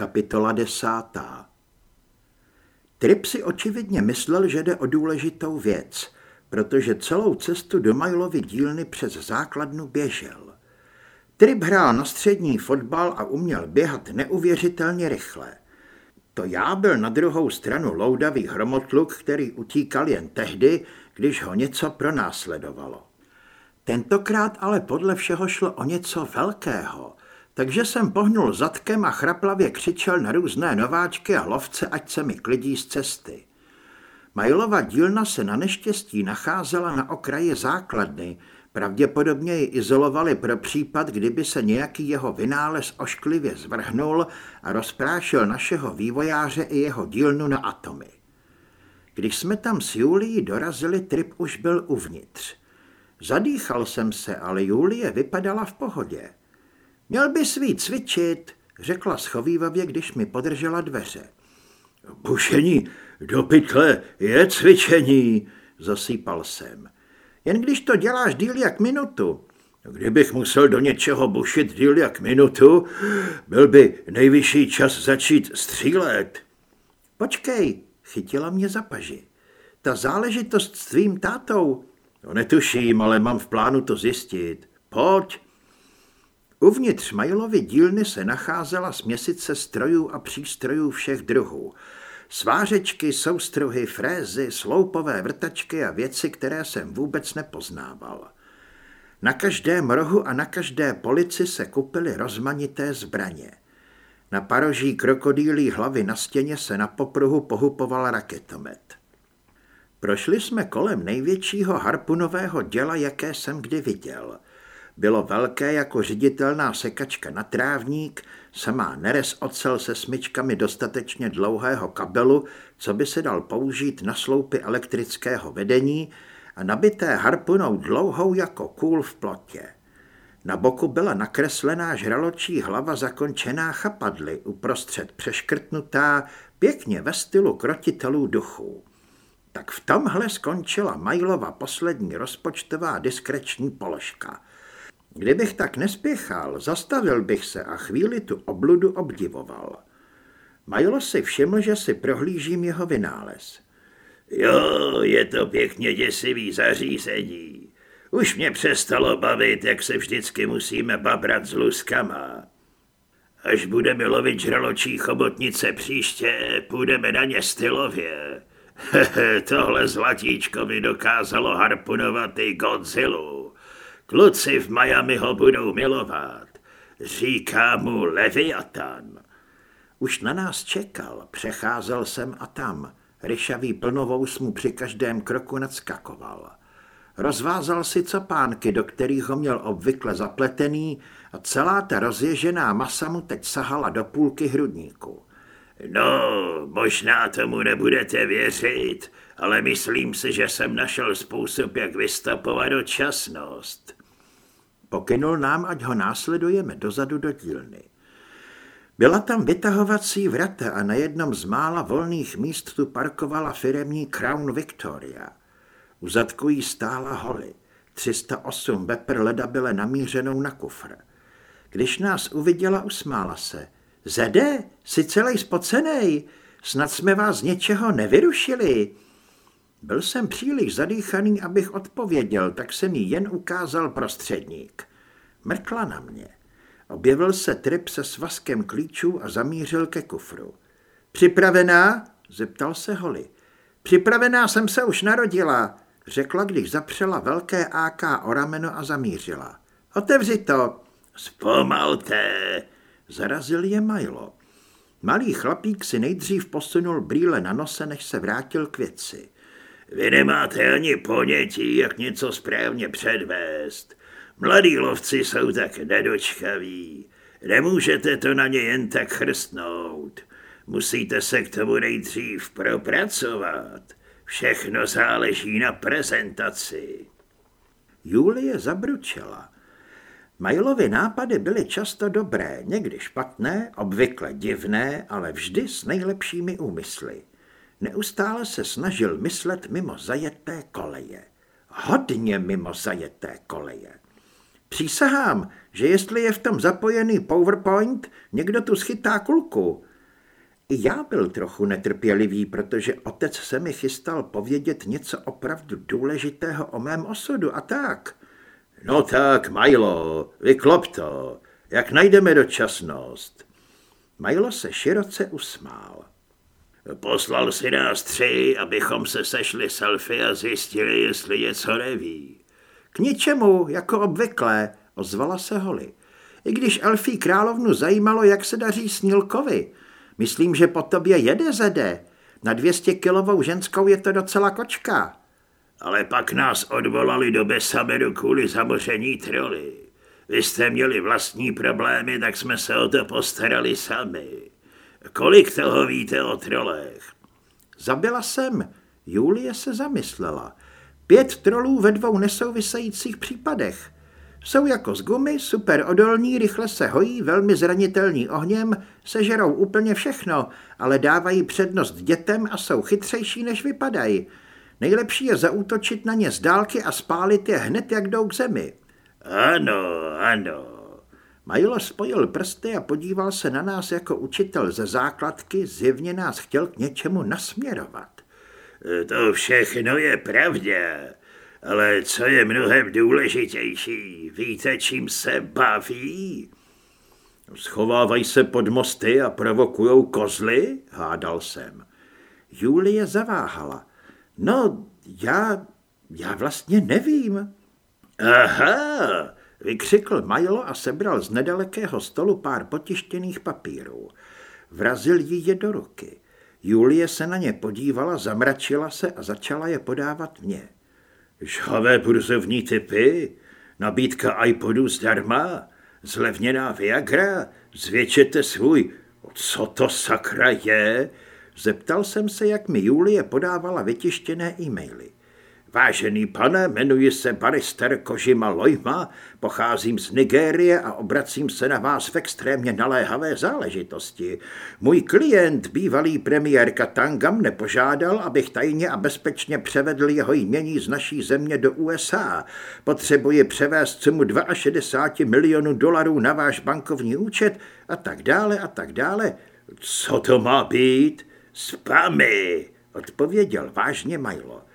Kapitola desátá Trip si očividně myslel, že jde o důležitou věc, protože celou cestu do Majlovy dílny přes základnu běžel. Trip hrál na střední fotbal a uměl běhat neuvěřitelně rychle. To já byl na druhou stranu loudavý hromotluk, který utíkal jen tehdy, když ho něco pronásledovalo. Tentokrát ale podle všeho šlo o něco velkého, takže jsem pohnul zadkem a chraplavě křičel na různé nováčky a lovce, ať se mi klidí z cesty. Majlova dílna se na neštěstí nacházela na okraji základny, pravděpodobně ji izolovali pro případ, kdyby se nějaký jeho vynález ošklivě zvrhnul a rozprášil našeho vývojáře i jeho dílnu na atomy. Když jsme tam s Julií dorazili, Trip už byl uvnitř. Zadýchal jsem se, ale Julie vypadala v pohodě. Měl by svít cvičit, řekla schovývavě, když mi podržela dveře. Bušení do pytle je cvičení, zasýpal jsem. Jen když to děláš díl jak minutu. Kdybych musel do něčeho bušit díl jak minutu, byl by nejvyšší čas začít střílet. Počkej, chytila mě za paži. Ta záležitost s tvým tátou. No netuším, ale mám v plánu to zjistit. Pojď. Uvnitř Majlovy dílny se nacházela směsice strojů a přístrojů všech druhů. Svářečky, soustruhy, frézy, sloupové vrtačky a věci, které jsem vůbec nepoznával. Na každém rohu a na každé polici se kupily rozmanité zbraně. Na paroží krokodýlí hlavy na stěně se na popruhu pohupoval raketomet. Prošli jsme kolem největšího harpunového děla, jaké jsem kdy viděl – bylo velké jako ředitelná sekačka na trávník, samá nerez ocel se smyčkami dostatečně dlouhého kabelu, co by se dal použít na sloupy elektrického vedení a nabité harpunou dlouhou jako kůl v plotě. Na boku byla nakreslená žraločí hlava zakončená chapadly, uprostřed přeškrtnutá, pěkně ve stylu krotitelů duchů. Tak v tomhle skončila Majlova poslední rozpočtová diskreční položka – Kdybych tak nespěchal, zastavil bych se a chvíli tu obludu obdivoval. Majlo si všiml, že si prohlížím jeho vynález. Jo, je to pěkně děsivý zařízení. Už mě přestalo bavit, jak se vždycky musíme babrat s luskama. Až budeme lovit žraločí chobotnice příště, půjdeme na ně stylově. Tohle zlatíčko mi dokázalo harpunovat i Godzilla. Kluci v Miami ho budou milovat. Říká mu Leviatan. Už na nás čekal, přecházel sem a tam. Ryšavý plnovous mu při každém kroku nadskakoval. Rozvázal si copánky, do kterých ho měl obvykle zapletený a celá ta rozježená masa mu teď sahala do půlky hrudníku. No, možná tomu nebudete věřit, ale myslím si, že jsem našel způsob, jak vystopovat dočasnost. Pokynul nám, ať ho následujeme dozadu do dílny. Byla tam vytahovací vrata a na jednom z mála volných míst tu parkovala firemní Crown Victoria. U zadku jí stála Holly. 308 beper leda byle namířenou na kufr. Když nás uviděla, usmála se. Zede, jsi celý spocenej, snad jsme vás z něčeho nevyrušili. Byl jsem příliš zadýchaný, abych odpověděl, tak jsem jí jen ukázal prostředník. Mrkla na mě. Objevil se trip se svazkem klíčů a zamířil ke kufru. Připravená? zeptal se Holly. Připravená jsem se už narodila, řekla, když zapřela velké AK o rameno a zamířila. Otevři to. Zpomalte, zarazil je Milo. Malý chlapík si nejdřív posunul brýle na nose, než se vrátil k věci. Vy nemáte ani ponětí, jak něco správně předvést. Mladí lovci jsou tak nedočkaví. Nemůžete to na ně jen tak chrstnout. Musíte se k tomu nejdřív propracovat. Všechno záleží na prezentaci. Julie zabručela. Majlovy nápady byly často dobré, někdy špatné, obvykle divné, ale vždy s nejlepšími úmysly. Neustále se snažil myslet mimo zajeté koleje. Hodně mimo zajeté koleje. Přísahám, že jestli je v tom zapojený PowerPoint, někdo tu schytá kulku. I já byl trochu netrpělivý, protože otec se mi chystal povědět něco opravdu důležitého o mém osudu a tak. No tak, Milo, vyklop to. Jak najdeme dočasnost? Milo se široce usmál. Poslal si nás tři, abychom se sešli selfie a zjistili, jestli něco neví. K ničemu, jako obvykle, ozvala se Holly. I když Elfí královnu zajímalo, jak se daří Snílkovi. Myslím, že po tobě jede zede. Na 200 kilovou ženskou je to docela kočka. Ale pak nás odvolali do Besameru kvůli zamoření troly. Vy jste měli vlastní problémy, tak jsme se o to postarali sami. Kolik toho víte o trolech? Zabila jsem. Julie se zamyslela. Pět trolů ve dvou nesouvisejících případech. Jsou jako z gumy, super odolní, rychle se hojí, velmi zranitelní ohněm, sežerou úplně všechno, ale dávají přednost dětem a jsou chytřejší, než vypadají. Nejlepší je zaútočit na ně z dálky a spálit je hned, jak jdou k zemi. Ano, ano. Majlo spojil prsty a podíval se na nás jako učitel ze základky, zjevně nás chtěl k něčemu nasměrovat. To všechno je pravda, ale co je mnohem důležitější, víte, čím se baví? Schovávají se pod mosty a provokujou kozly, hádal jsem. Julie zaváhala. No, já, já vlastně nevím. Aha, vykřikl Milo a sebral z nedalekého stolu pár potištěných papírů. Vrazil jí je do ruky. Julie se na ně podívala, zamračila se a začala je podávat mně. Žhavé burzovní typy, nabídka iPodu zdarma, zlevněná Viagra, zvětšete svůj... Co to sakra je? Zeptal jsem se, jak mi Julie podávala vytištěné e-maily. Vážený pane, jmenuji se barister Kožima Lojma, pocházím z Nigérie a obracím se na vás v extrémně naléhavé záležitosti. Můj klient, bývalý premiér Katangam, nepožádal, abych tajně a bezpečně převedl jeho jmění z naší země do USA. Potřebuji převést sumu 62 milionů dolarů na váš bankovní účet a tak dále a tak dále. Co to má být? Spamy, odpověděl vážně Milo.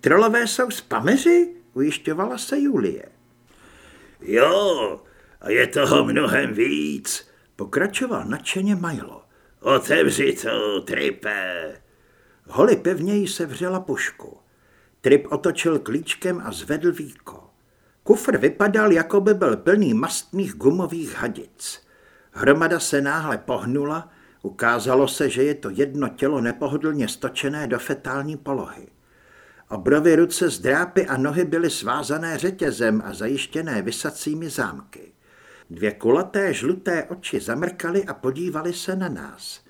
Trolové jsou spameři? Ujišťovala se Julie. Jo, a je toho mnohem víc, pokračoval nadšeně Milo. Otevři to, Tripe. Holi pevněji se vřela pušku. Trip otočil klíčkem a zvedl víko. Kufr vypadal, jako by byl plný mastných gumových hadic. Hromada se náhle pohnula, ukázalo se, že je to jedno tělo nepohodlně stočené do fetální polohy. Obrovy ruce z drápy a nohy byly svázané řetězem a zajištěné vysacími zámky. Dvě kulaté žluté oči zamrkaly a podívali se na nás.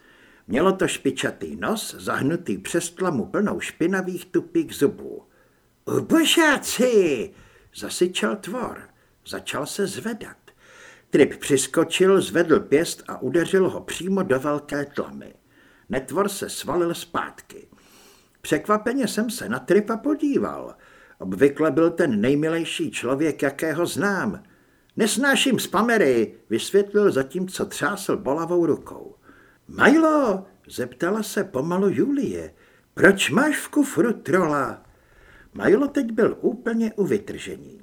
Mělo to špičatý nos, zahnutý přes tlamu plnou špinavých tupých zubů. Ubožáci! zasyčel tvor. Začal se zvedat. Trip přiskočil, zvedl pěst a udeřil ho přímo do velké tlamy. Netvor se svalil zpátky. Překvapeně jsem se na Tripa podíval. Obvykle byl ten nejmilejší člověk, jakého znám. Nesnáším spamery, vysvětlil zatímco třásl bolavou rukou. Majlo, zeptala se pomalu Julie, proč máš v kufru trola? Majlo teď byl úplně u vytržení.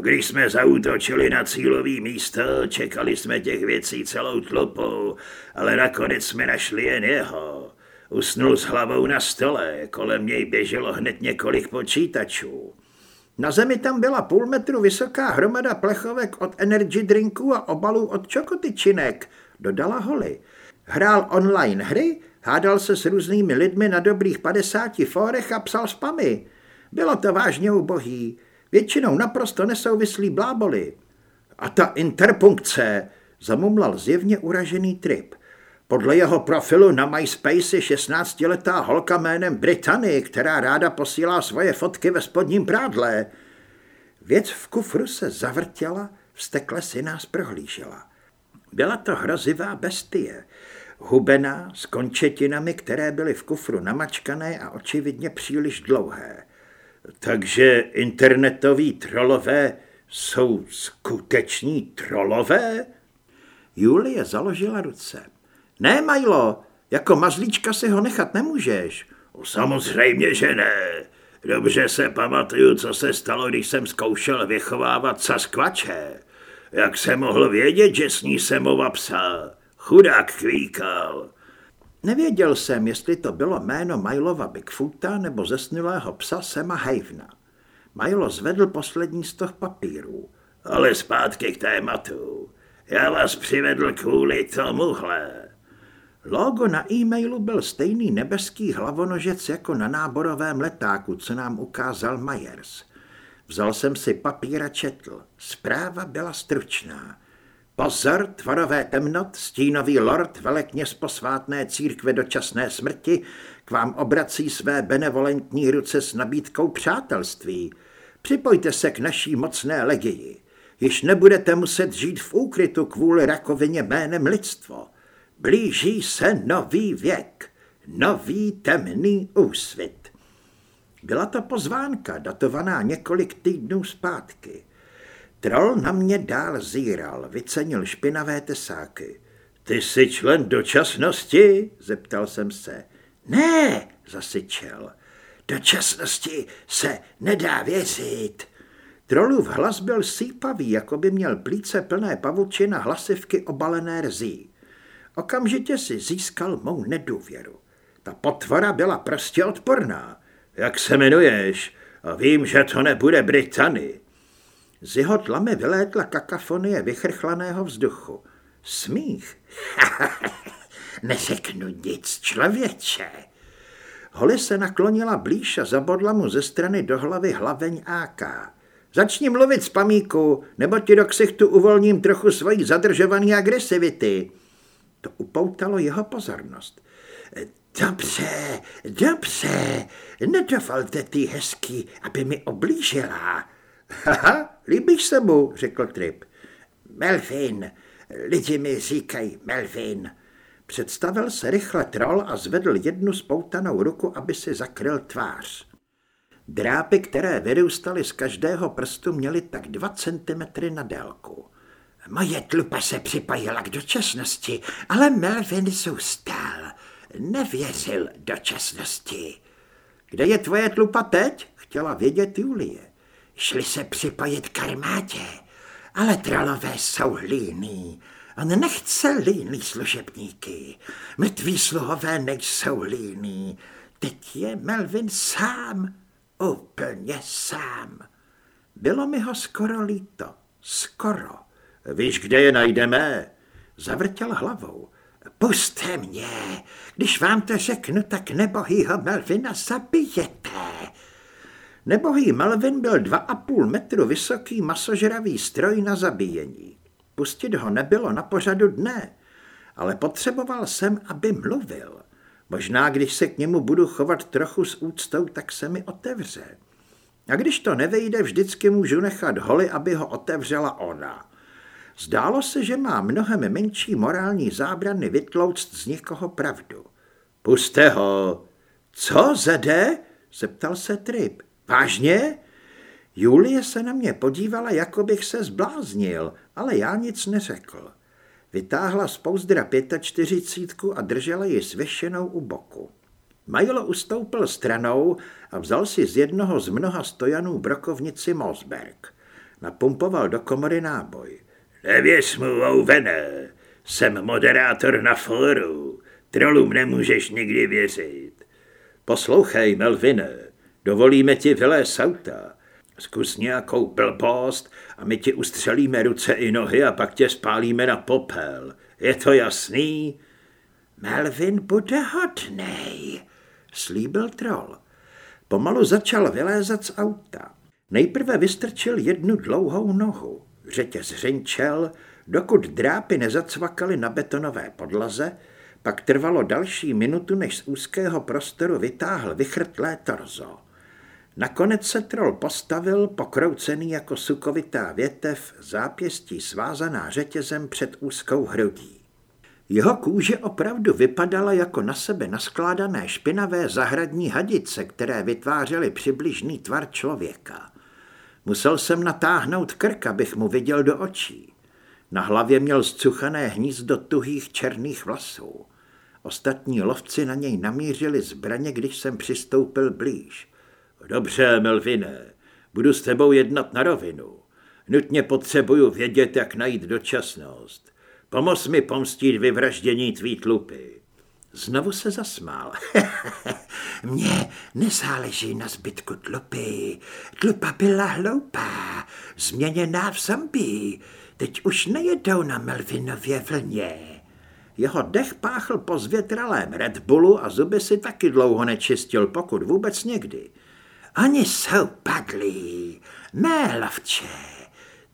Když jsme zautočili na cílový místo, čekali jsme těch věcí celou tlupu, ale nakonec jsme našli jen jeho. Usnul s hlavou na stole, kolem něj běželo hned několik počítačů. Na zemi tam byla půl metru vysoká hromada plechovek od energy drinků a obalů od čokotyčinek, dodala Holly. Hrál online hry, hádal se s různými lidmi na dobrých 50 fórech a psal spamy. Bylo to vážně ubohý, většinou naprosto nesouvislý bláboli. A ta interpunkce, zamumlal zjevně uražený trip. Podle jeho profilu na MySpace je 16-letá holka jménem Brittany, která ráda posílá svoje fotky ve spodním prádle. Věc v kufru se zavrtěla, vstekle si nás prohlížela. Byla to hrozivá bestie, hubená s končetinami, které byly v kufru namačkané a očividně příliš dlouhé. Takže internetoví trolové jsou skuteční trolové? Julie založila ruce. Ne, Majlo, Jako mazlíčka si ho nechat nemůžeš. Samozřejmě, že ne. Dobře se pamatuju, co se stalo, když jsem zkoušel vychovávat saskvače. Jak se mohl vědět, že sní semova psa? Chudák kvíkal. Nevěděl jsem, jestli to bylo jméno Majlova Bigfoota nebo zesnulého psa Sema Havena. Majlo zvedl poslední z toho papírů. Ale zpátky k tématu. Já vás přivedl kvůli tomuhle. Logo na e-mailu byl stejný nebeský hlavonožec jako na náborovém letáku, co nám ukázal Myers. Vzal jsem si papír a četl. Zpráva byla stručná. Pozor, tvorové temnot, stínový lord, velekněz posvátné církve dočasné smrti, k vám obrací své benevolentní ruce s nabídkou přátelství. Připojte se k naší mocné legii. Již nebudete muset žít v úkrytu kvůli rakovině jménem lidstvo. Blíží se nový věk, nový temný úsvit. Byla to pozvánka, datovaná několik týdnů zpátky. Troll na mě dál zíral, vycenil špinavé tesáky. Ty jsi člen dočasnosti? Zeptal jsem se. Ne, zasyčel. Dočasnosti se nedá věřit. Trolův hlas byl sípavý, jako by měl plíce plné pavučin a hlasivky obalené rzí. Okamžitě si získal mou nedůvěru. Ta potvora byla prostě odporná. Jak se jmenuješ? A vím, že to nebude Britany. Z jeho tlamy vylétla kakafonie vychrchlaného vzduchu. Smích. Neřeknu nic, člověče. Holly se naklonila blíž a zabodla mu ze strany do hlavy hlaveň AK. Začni mluvit z pamíku, nebo ti do ksichtu uvolním trochu svojí zadržovaný agresivity. To upoutalo jeho pozornost. Dobře, dobře, nedovolte ty hezký, aby mi oblížila. Haha, líbíš se mu, řekl Trip. Melvin, lidi mi říkají Melvin. Představil se rychle troll a zvedl jednu spoutanou ruku, aby si zakryl tvář. Drápy, které vyrůstaly z každého prstu, měly tak dva centimetry na délku. Moje tlupa se připojila k dočasnosti, ale Melvin zůstal. Nevěřil dočasnosti. Kde je tvoje tlupa teď? Chtěla vědět Julie. Šli se připojit k armádě, ale trolové jsou líní. On nechce líný služebníky. Mrtví sluhové nejsou líní. Teď je Melvin sám, úplně sám. Bylo mi ho skoro líto. Skoro. Víš, kde je najdeme? Zavrtěl hlavou. Puste mě, když vám to řeknu, tak nebohýho Melvina zabijete. Nebohý Melvin byl dva a půl metru vysoký masožravý stroj na zabíjení. Pustit ho nebylo na pořadu dne, ale potřeboval jsem, aby mluvil. Možná, když se k němu budu chovat trochu s úctou, tak se mi otevře. A když to nevejde, vždycky můžu nechat holy, aby ho otevřela ona. Zdálo se, že má mnohem menší morální zábrany vytlouct z někoho pravdu. Puste ho. Co, zede? zeptal se Trip. Vážně? Julie se na mě podívala, jako bych se zbláznil, ale já nic neřekl. Vytáhla z pouzdra 45 a držela ji svěšenou u boku. Majlo ustoupil stranou a vzal si z jednoho z mnoha stojanů brokovnici Mosberg. Napumpoval do komory náboj. Nevěř mu, Ovené, jsem moderátor na fóru. Trolům nemůžeš nikdy věřit. Poslouchej, Melvine, dovolíme ti vylézt auta. Zkus nějakou blbost a my ti ustřelíme ruce i nohy a pak tě spálíme na popel. Je to jasný? Melvin bude hodnej, slíbil troll. Pomalu začal vylézat z auta. Nejprve vystrčil jednu dlouhou nohu. Řetěz řinčel, dokud drápy nezacvakaly na betonové podlaze, pak trvalo další minutu, než z úzkého prostoru vytáhl vychrtlé torzo. Nakonec se troll postavil, pokroucený jako sukovitá větev, zápěstí svázaná řetězem před úzkou hrudí. Jeho kůže opravdu vypadala jako na sebe naskládané špinavé zahradní hadice, které vytvářely přibližný tvar člověka. Musel jsem natáhnout krk, abych mu viděl do očí. Na hlavě měl zcuchané hnízdo tuhých černých vlasů. Ostatní lovci na něj namířili zbraně, když jsem přistoupil blíž. Dobře, Melvine, budu s tebou jednat na rovinu. Nutně potřebuju vědět, jak najít dočasnost. Pomoz mi pomstít vyvraždění tvý tlupy. Znovu se zasmál. Mně nezáleží na zbytku tlupy. Tlupa byla hloupá, změněná v zombie. Teď už nejedou na Melvinově vlně. Jeho dech páchl po zvětralém Red Bullu a zuby si taky dlouho nečistil, pokud vůbec někdy. Oni jsou padlí, mé lovče.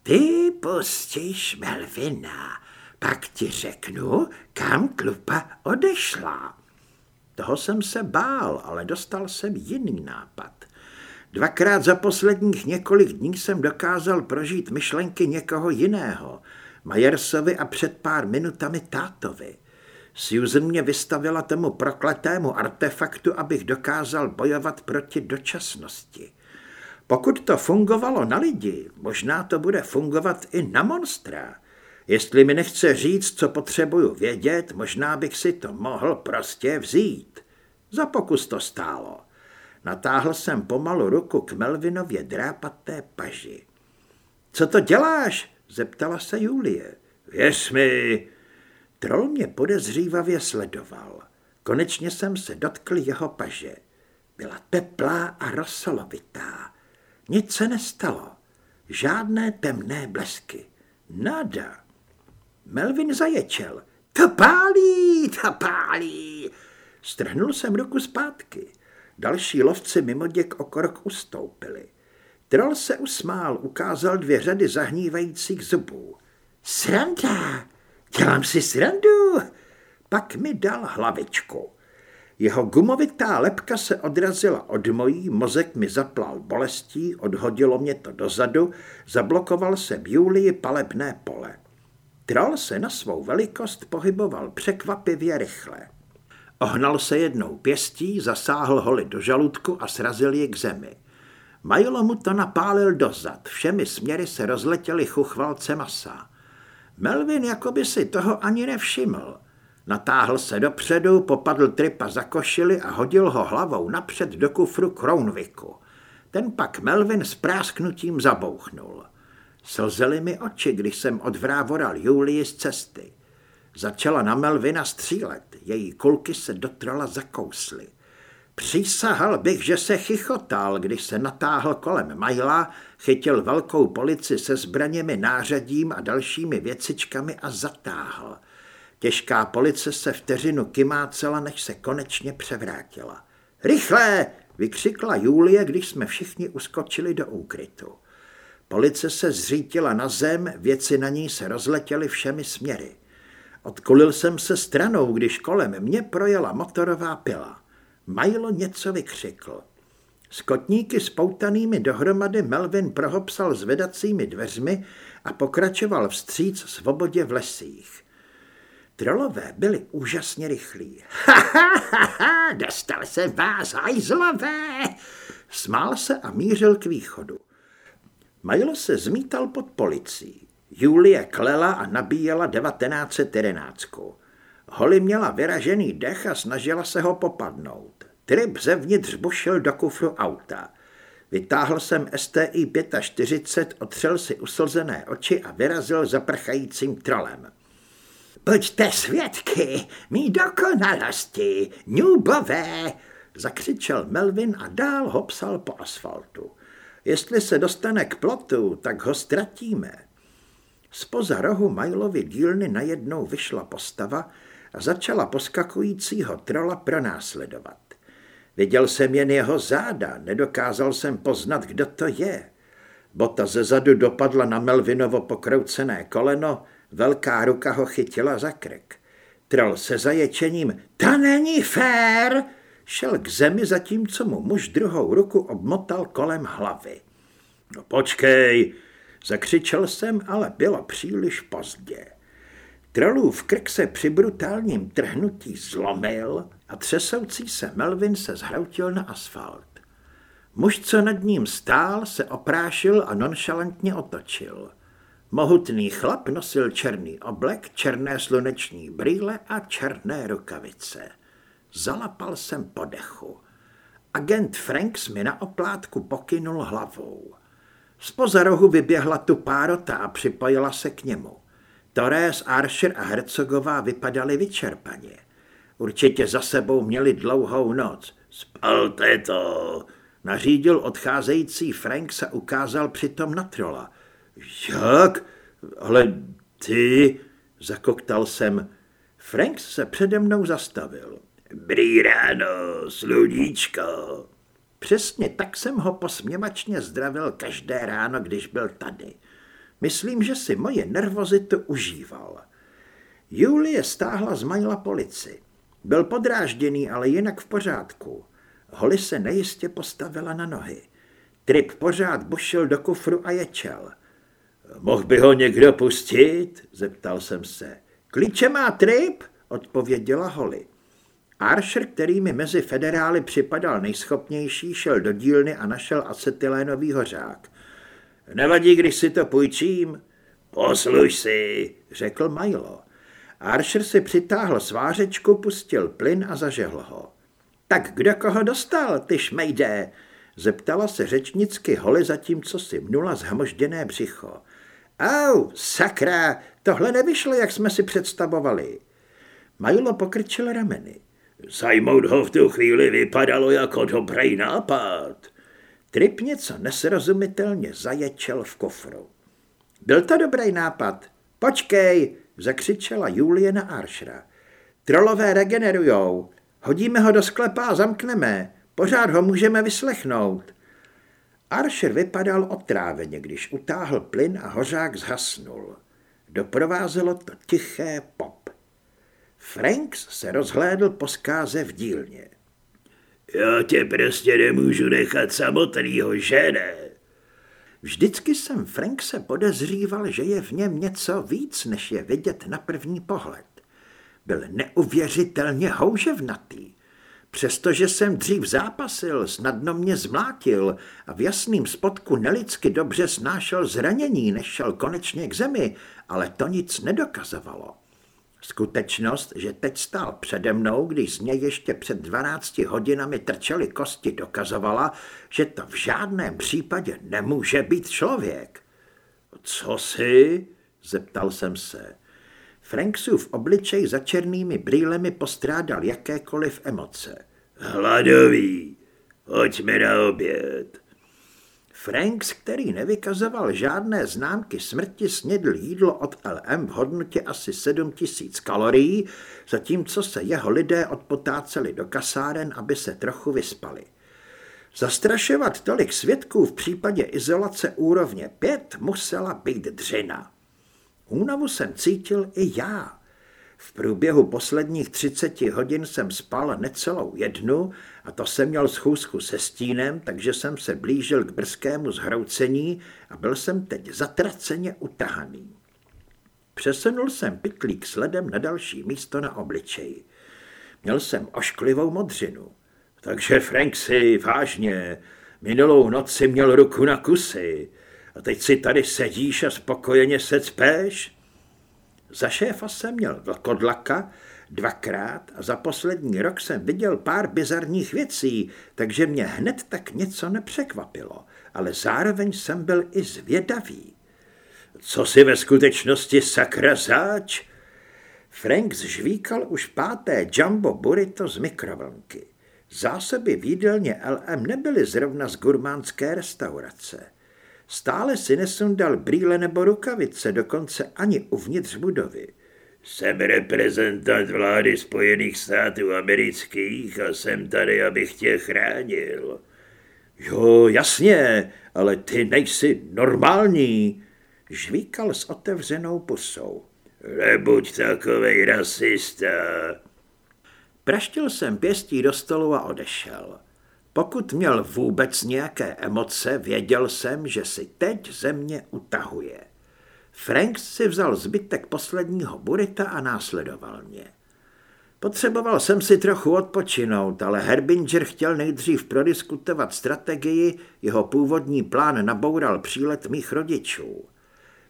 Ty pustíš Melvina, pak ti řeknu, kam klupa odešla. Toho jsem se bál, ale dostal jsem jiný nápad. Dvakrát za posledních několik dní jsem dokázal prožít myšlenky někoho jiného, Majersovi a před pár minutami tátovi. Susan mě vystavila tomu prokletému artefaktu, abych dokázal bojovat proti dočasnosti. Pokud to fungovalo na lidi, možná to bude fungovat i na monstra. Jestli mi nechce říct, co potřebuju vědět, možná bych si to mohl prostě vzít. Za pokus to stálo. Natáhl jsem pomalu ruku k Melvinově drápaté paži. Co to děláš? zeptala se Julie. Věř mi. Troll mě podezřívavě sledoval. Konečně jsem se dotkl jeho paže. Byla teplá a rosolovitá. Nic se nestalo. Žádné temné blesky. Nada. Melvin zaječel. To pálí, to pálí. Strhnul jsem ruku zpátky. Další lovci mimo děk o krok ustoupili. Troll se usmál, ukázal dvě řady zahnívajících zubů. Sranda, dělám si srandu. Pak mi dal hlavičku. Jeho gumovitá lepka se odrazila od mojí, mozek mi zaplal bolestí, odhodilo mě to dozadu, zablokoval se Julii palebné pole. Troll se na svou velikost pohyboval překvapivě rychle. Ohnal se jednou pěstí, zasáhl holi do žaludku a srazil ji k zemi. Majlo mu to napálil dozad, všemi směry se rozletěly chuchvalce masa. Melvin jako by si toho ani nevšiml. Natáhl se dopředu, popadl tripa za košili a hodil ho hlavou napřed do kufru Krounviku. Ten pak Melvin s prásknutím zabouchnul. Slzely mi oči, když jsem odvrávoral Julii z cesty. Začala na Melvina střílet, její kulky se do trola zakously. Přísahal bych, že se chichotal, když se natáhl kolem Majla, chytil velkou polici se zbraněmi, nářadím a dalšími věcičkami a zatáhl. Těžká police se vteřinu kymácela, než se konečně převrátila. Rychle! vykřikla Julie, když jsme všichni uskočili do úkrytu. Police se zřítila na zem, věci na ní se rozletěly všemi směry. Odkulil jsem se stranou, když kolem mě projela motorová pila. Majlo něco vykřikl. S kotníky spoutanými dohromady Melvin prohopsal zvedacími dveřmi a pokračoval vstříc svobodě v lesích. Trolové byli úžasně rychlí. Ha, ha, ha, ha, dostal se vás, hajzlové! Smál se a mířil k východu. Majlo se zmítal pod policií. Julie klela a nabíjela 1911. Holly měla vyražený dech a snažila se ho popadnout. Trip zevnitř bušil do kufru auta. Vytáhl jsem STI 45, otřel si uslzené oči a vyrazil za prchajícím trolem. Buďte svědky, mý dokonalosti, nubové, zakřičel Melvin a dál hopsal po asfaltu. Jestli se dostane k plotu, tak ho ztratíme. Spoza rohu Majlovy dílny najednou vyšla postava a začala poskakujícího trola pronásledovat. Viděl jsem jen jeho záda, nedokázal jsem poznat, kdo to je. Bota ze zadu dopadla na Melvinovo pokroucené koleno, velká ruka ho chytila za krk. Troll se zaječením, to není fér, šel k zemi, zatímco mu muž druhou ruku obmotal kolem hlavy. No počkej, zakřičel jsem, ale bylo příliš pozdě. Trolův krk se při brutálním trhnutí zlomil a třesoucí se Melvin se zhroutil na asfalt. Muž, co nad ním stál, se oprášil a nonšalantně otočil. Mohutný chlap nosil černý oblek, černé sluneční brýle a černé rukavice. Zalapal jsem po dechu. Agent Franks mi na oplátku pokynul hlavou. Spoza rohu vyběhla tu párota a připojila se k němu. Torres, Archer a Hercogová vypadali vyčerpaně. Určitě za sebou měli dlouhou noc. Spalte to, nařídil odcházející Franks a ukázal přitom na trola. Jak? Ale ty, zakoktal jsem. Franks se přede mnou zastavil. Brý ráno, sluníčko. Přesně tak jsem ho posměvačně zdravil každé ráno, když byl tady. Myslím, že si moje nervozitu užíval. Julie stáhla z majla polici. Byl podrážděný, ale jinak v pořádku. Holly se nejistě postavila na nohy. Trip pořád bušil do kufru a ječel. Mohl by ho někdo pustit? Zeptal jsem se. Klíče má Trip? Odpověděla Holly. Archer, který mi mezi federály připadal nejschopnější, šel do dílny a našel acetylénový hořák. Nevadí, když si to půjčím? Posluš si, řekl Milo. Archer si přitáhl svářečku, pustil plyn a zažehl ho. Tak kdo koho dostal, ty šmejde? Zeptala se řečnicky Holly, zatímco si mnula zhmožděné břicho. Au, sakra, tohle nevyšlo, jak jsme si představovali. Majlo pokrčil rameny. Zajmout ho v tu chvíli vypadalo jako dobrý nápad. Trip něco nesrozumitelně zaječel v kofru. Byl to dobrý nápad. Počkej, zakřičela Julie na Aršra. Trolové regenerujou. Hodíme ho do sklepa a zamkneme. Pořád ho můžeme vyslechnout. Archer vypadal otráveně, když utáhl plyn a hořák zhasnul. Doprovázelo to tiché pop. Franks se rozhlédl po zkáze v dílně. Já tě prostě nemůžu nechat samotnýho, že ne? Vždycky jsem Frankse podezříval, že je v něm něco víc, než je vidět na první pohled. Byl neuvěřitelně houževnatý. Přestože jsem dřív zápasil, snadno mě zmlátil a v jasným spotku nelidsky dobře snášel zranění, než šel konečně k zemi, ale to nic nedokazovalo. Skutečnost, že teď stál přede mnou, když z něj ještě před 12 hodinami trčely kosti, dokazovala, že to v žádném případě nemůže být člověk. Co si? zeptal jsem se. Franksův obličej za černými brýlemi postrádal jakékoliv emoce. Hladový, pojďme na oběd. Franks, který nevykazoval žádné známky smrti, snědl jídlo od LM v hodnotě asi 7000 kalorií, zatímco se jeho lidé odpotáceli do kasáren, aby se trochu vyspali. Zastrašovat tolik svědků v případě izolace úrovně 5 musela být dřina. Únavu jsem cítil i já. V průběhu posledních 30 hodin jsem spal necelou jednu a to jsem měl schůzku se stínem, takže jsem se blížil k brzkému zhroucení a byl jsem teď zatraceně utahaný. Přesunul jsem pytlík sledem na další místo na obličeji. Měl jsem ošklivou modřinu. Takže Frank si vážně, minulou noc si měl ruku na kusy a teď si tady sedíš a spokojeně se cpeš? Za šéfa jsem měl vlkodlaka dvakrát a za poslední rok jsem viděl pár bizarních věcí, takže mě hned tak něco nepřekvapilo, ale zároveň jsem byl i zvědavý. Co si ve skutečnosti sakra záč? Frank zžvíkal už páté jumbo burrito z mikrovlnky. Zásoby v jídelně LM nebyly zrovna z gurmánské restaurace. Stále si nesundal brýle nebo rukavice, dokonce ani uvnitř budovy. Jsem reprezentant vlády Spojených států amerických a jsem tady, abych tě chránil. Jo, jasně, ale ty nejsi normální, žvíkal s otevřenou pusou. Nebuď takovej rasista. Praštil jsem pěstí do stolu a odešel. Pokud měl vůbec nějaké emoce, věděl jsem, že si teď ze mě utahuje. Franks si vzal zbytek posledního burita a následoval mě. Potřeboval jsem si trochu odpočinout, ale Herbinger chtěl nejdřív prodiskutovat strategii, jeho původní plán naboural přílet mých rodičů.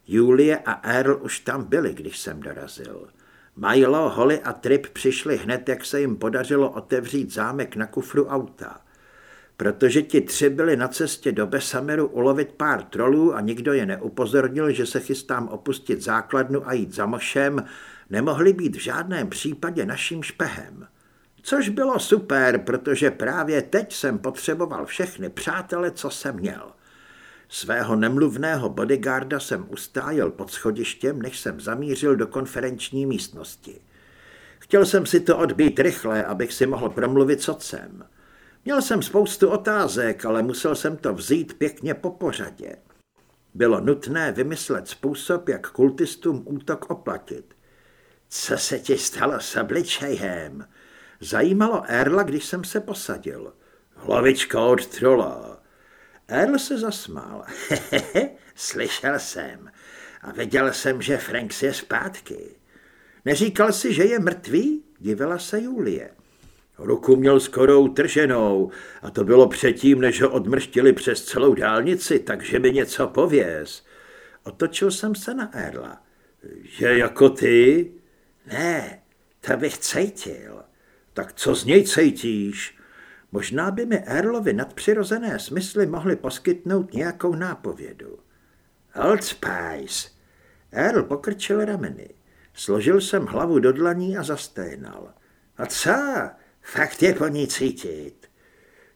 Julie a Earl už tam byli, když jsem dorazil. Milo, Holly a Trip přišli hned, jak se jim podařilo otevřít zámek na kufru auta. Protože ti tři byli na cestě do Besameru ulovit pár trolů a nikdo je neupozornil, že se chystám opustit základnu a jít za mošem, nemohli být v žádném případě naším špehem. Což bylo super, protože právě teď jsem potřeboval všechny přátele, co jsem měl. Svého nemluvného bodyguarda jsem ustájel pod schodištěm, než jsem zamířil do konferenční místnosti. Chtěl jsem si to odbít rychle, abych si mohl promluvit s otcem. Měl jsem spoustu otázek, ale musel jsem to vzít pěkně po pořadě. Bylo nutné vymyslet způsob, jak kultistům útok oplatit. Co se ti stalo s obličejem? Zajímalo Erla, když jsem se posadil. Hlavička od trola. Erl se zasmál. Hehehe, slyšel jsem. A viděl jsem, že Franks je zpátky. Neříkal si, že je mrtvý? Divila se Julie. Ruku měl skoro utrženou a to bylo předtím, než ho odmrštili přes celou dálnici, takže mi něco pověz. Otočil jsem se na Erla. Že jako ty? Ne, to bych cítil. Tak co z něj cítíš? Možná by mi Erlovi nadpřirozené smysly mohly poskytnout nějakou nápovědu. Old Spice. Erl pokrčil rameny. Složil jsem hlavu do dlaní a zasténal. A co? Fakt je po ní cítit.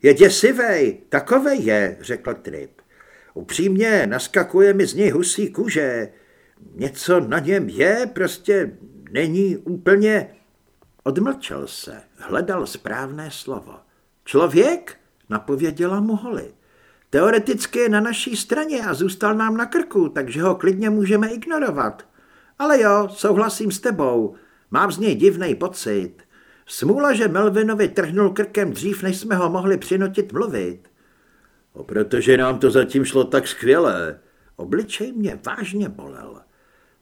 Je děsivej, takovej je, řekl Trip. Upřímně naskakuje mi z něj husí kůže. Něco na něm je, prostě není úplně... Odmlčel se, hledal správné slovo. Člověk? Napověděla mu Holly. Teoreticky je na naší straně a zůstal nám na krku, takže ho klidně můžeme ignorovat. Ale jo, souhlasím s tebou. Mám z něj divný pocit. Smůla, že Melvinovi trhnul krkem dřív, než jsme ho mohli přinutit mluvit. O, protože nám to zatím šlo tak skvěle. Obličej mě vážně bolel.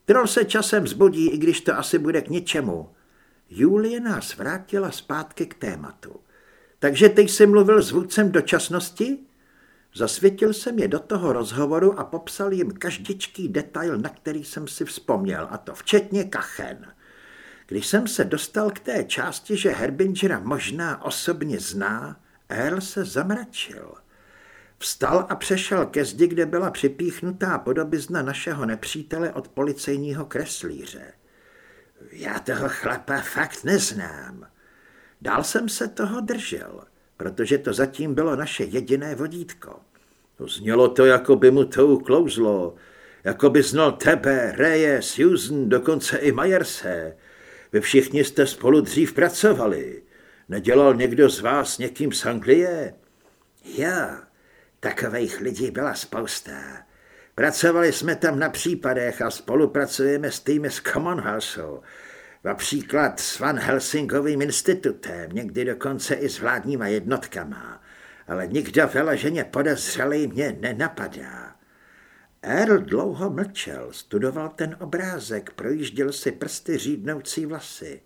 Troll se časem zbudí, i když to asi bude k ničemu. Julie nás vrátila zpátky k tématu. Takže teď jsi mluvil s vůdcem dočasnosti? Zasvětil jsem je do toho rozhovoru a popsal jim každičký detail, na který jsem si vzpomněl, a to včetně kachen. Když jsem se dostal k té části, že Herbingera možná osobně zná, Earl se zamračil. Vstal a přešel ke zdi, kde byla připíchnutá podobizna našeho nepřítele od policejního kreslíře. Já toho chlapa fakt neznám. Dál jsem se toho držel, protože to zatím bylo naše jediné vodítko. Znělo to, jako by mu to uklouzlo, jako by znal tebe, Reje, Susan, dokonce i Majerse. Vy všichni jste spolu dřív pracovali. Nedělal někdo z vás někým z Anglie? Jo, takových lidí byla spousta. Pracovali jsme tam na případech a spolupracujeme s týmy z Common House. Například s Van Helsingovým institutem, někdy dokonce i s vládníma jednotkama. Ale nikdo vyloženě podezřelý mě nenapadá. Earl dlouho mlčel, studoval ten obrázek, projížděl si prsty řídnoucí vlasy.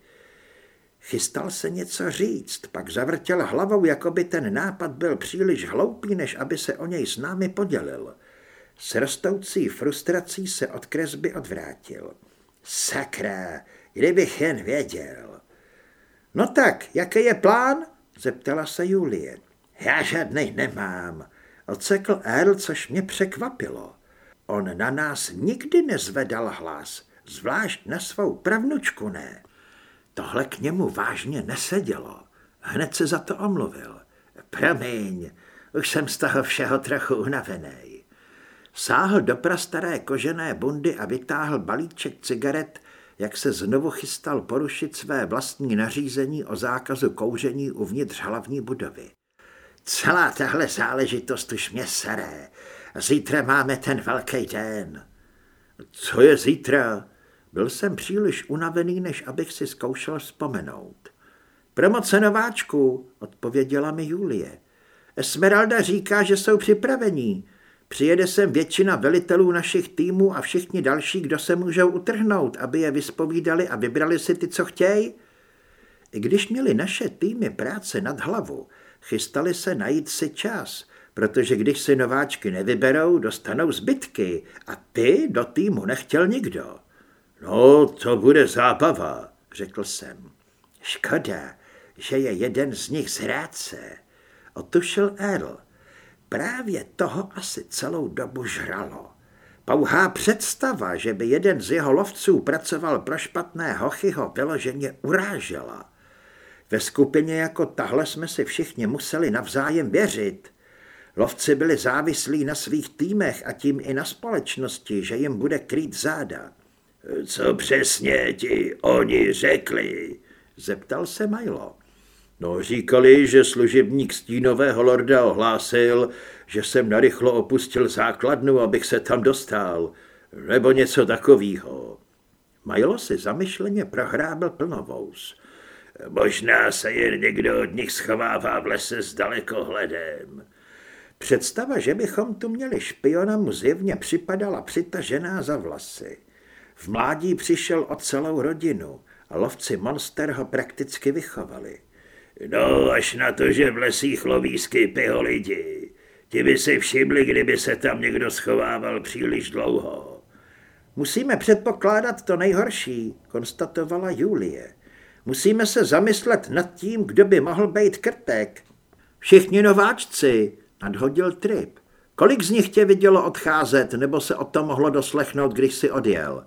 Chystal se něco říct, pak zavrtěl hlavou, jako by ten nápad byl příliš hloupý, než aby se o něj s námi podělil. S rostoucí frustrací se od kresby odvrátil. Sakra, kdybych jen věděl. No tak, jaký je plán? zeptala se Julie. Já žádnej nemám, odsekl Earl, což mě překvapilo. On na nás nikdy nezvedal hlas, zvlášť na svou pravnučku ne. Tohle k němu vážně nesedělo. Hned se za to omluvil. Promiň, už jsem z toho všeho trochu unavený. Sáhl do prastaré kožené bundy a vytáhl balíček cigaret, jak se znovu chystal porušit své vlastní nařízení o zákazu kouření uvnitř hlavní budovy. Celá tahle záležitost už mě seré. Zítra máme ten velký den. Co je zítra? Byl jsem příliš unavený, než abych si zkoušel vzpomenout. Promoce nováčků, odpověděla mi Julie. Esmeralda říká, že jsou připravení. Přijede sem většina velitelů našich týmů a všichni další, kdo se můžou utrhnout, aby je vyspovídali a vybrali si ty, co chtějí. I když měli naše týmy práce nad hlavu, chystali se najít si čas, protože když si nováčky nevyberou, dostanou zbytky a ty do týmu nechtěl nikdo. No, to bude zábava, řekl jsem. Škoda, že je jeden z nich z Hráce. Otušil Earl. Právě toho asi celou dobu žralo. Pouhá představa, že by jeden z jeho lovců pracoval pro špatné hochy, ho vyloženě urážela. Ve skupině jako tahle jsme si všichni museli navzájem věřit. Lovci byli závislí na svých týmech a tím i na společnosti, že jim bude krýt záda. Co přesně ti oni řekli? Zeptal se Milo. No, říkali, že služebník stínového lorda ohlásil, že jsem narychlo opustil základnu, abych se tam dostal, nebo něco takového. Milo si zamyšleně prohrábl plnovous. Možná se jen někdo od nich schovává v lese s dalekohledem. Představa, že bychom tu měli špiona, mu zjevně připadala přitažená za vlasy. V mládí přišel o celou rodinu a lovci monster ho prakticky vychovali. No, až na to, že v lesích loví skypyho lidi. Ti by si všimli, kdyby se tam někdo schovával příliš dlouho. Musíme předpokládat to nejhorší, konstatovala Julie. Musíme se zamyslet nad tím, kdo by mohl být krtek. Všichni nováčci, nadhodil Trip. Kolik z nich tě vidělo odcházet, nebo se o tom mohlo doslechnout, když si odjel?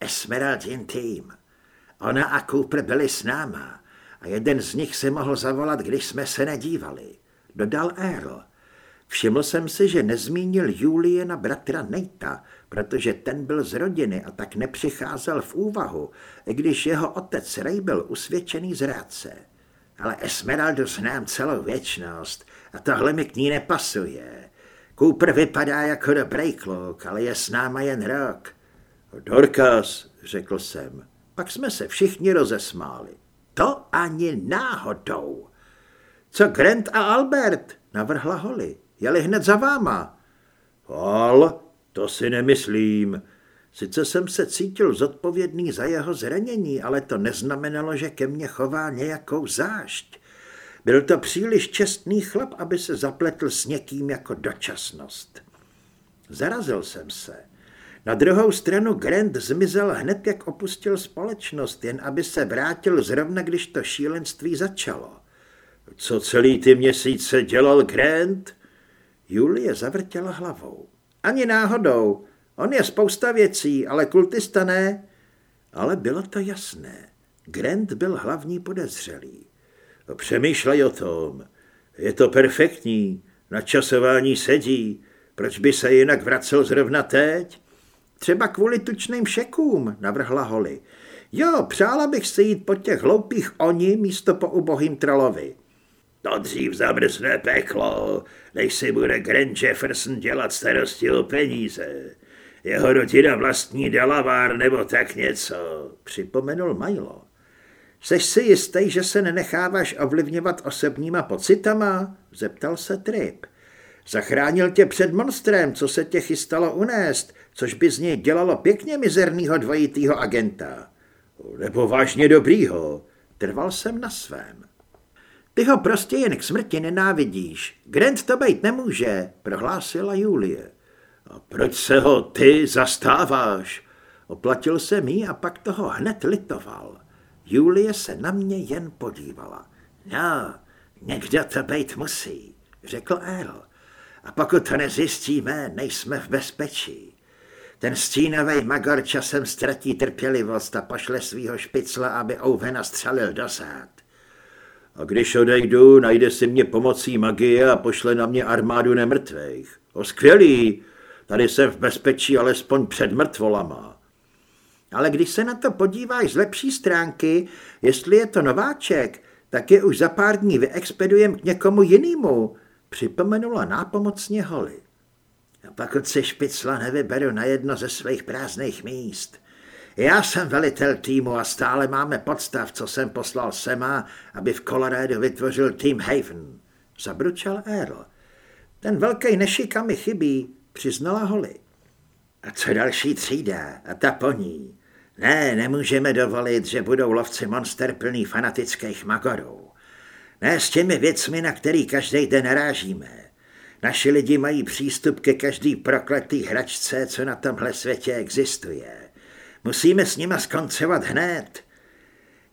Esmeraldin tým. Ona a Cooper byli s náma a jeden z nich se mohl zavolat, když jsme se nedívali. Dodal Earl. Všiml jsem si, že nezmínil Julie na bratra Nejta, protože ten byl z rodiny a tak nepřicházel v úvahu, i když jeho otec Ray byl usvědčený zrádce. Ale Esmeraldu znám celou věčnost a tohle mi k ní nepasuje. Cooper vypadá jako dobrý kluk, ale je s náma jen rok. Dorkas, řekl jsem. Pak jsme se všichni rozesmáli. To ani náhodou. Co Grant a Albert? Navrhla Holly. Jeli hned za váma. Hal, to si nemyslím. Sice jsem se cítil zodpovědný za jeho zranění, ale to neznamenalo, že ke mně chová nějakou zášť. Byl to příliš čestný chlap, aby se zapletl s někým jako dočasnost. Zarazil jsem se. Na druhou stranu Grant zmizel hned, jak opustil společnost, jen aby se vrátil zrovna, když to šílenství začalo. Co celý ty měsíce dělal Grant? Julie zavrtěla hlavou. Ani náhodou. On je spousta věcí, ale kultista ne. Ale bylo to jasné. Grant byl hlavní podezřelý. Přemýšlej o tom. Je to perfektní. Načasování sedí. Proč by se jinak vracel zrovna teď? Třeba kvůli tučným šekům, navrhla Holly. Jo, přála bych se jít po těch hloupých oni místo po ubohým trolovi. To dřív zamrzne peklo, než si bude Grant Jefferson dělat starosti o peníze. Jeho rodina vlastní Delavár nebo tak něco, připomenul Milo. Seš si jistý, že se nenecháváš ovlivňovat osobníma pocitama? Zeptal se Trip. Zachránil tě před monstrem, co se tě chystalo unést, což by z něj dělalo pěkně mizernýho dvojitýho agenta. Nebo vážně dobrýho. Trval jsem na svém. Ty ho prostě jen k smrti nenávidíš. Grant to být nemůže, prohlásila Julie. A proč se ho ty zastáváš? Oplatil se mi a pak toho hned litoval. Julie se na mě jen podívala. No, někdo to být musí, řekl Earl. A pokud to nezjistíme, nejsme v bezpečí. Ten stínový magor časem ztratí trpělivost a pošle svýho špicla, aby Ouvena střelil do zád. A když odejdu, najde si mě pomocí magie a pošle na mě armádu nemrtvých. O skvělý, tady jsem v bezpečí alespoň před mrtvolama. Ale když se na to podíváš z lepší stránky, jestli je to nováček, tak je už za pár dní vyexpedujem k někomu jinému, připomenula nápomocně Holly. A pokud si špicla nevyberu na jedno ze svých prázdných míst. Já jsem velitel týmu a stále máme podstav, co jsem poslal Sema, aby v Colorado vytvořil tým Haven. Zabručal Earl. Ten velký nešika mi chybí, přiznala Holly. A co další třída? A ta po ní? Ne, nemůžeme dovolit, že budou lovci monster plný fanatických magorů. Ne s těmi věcmi, na který každý den narážíme. Naši lidi mají přístup ke každý prokletý hračce, co na tomhle světě existuje. Musíme s nima skoncovat hned.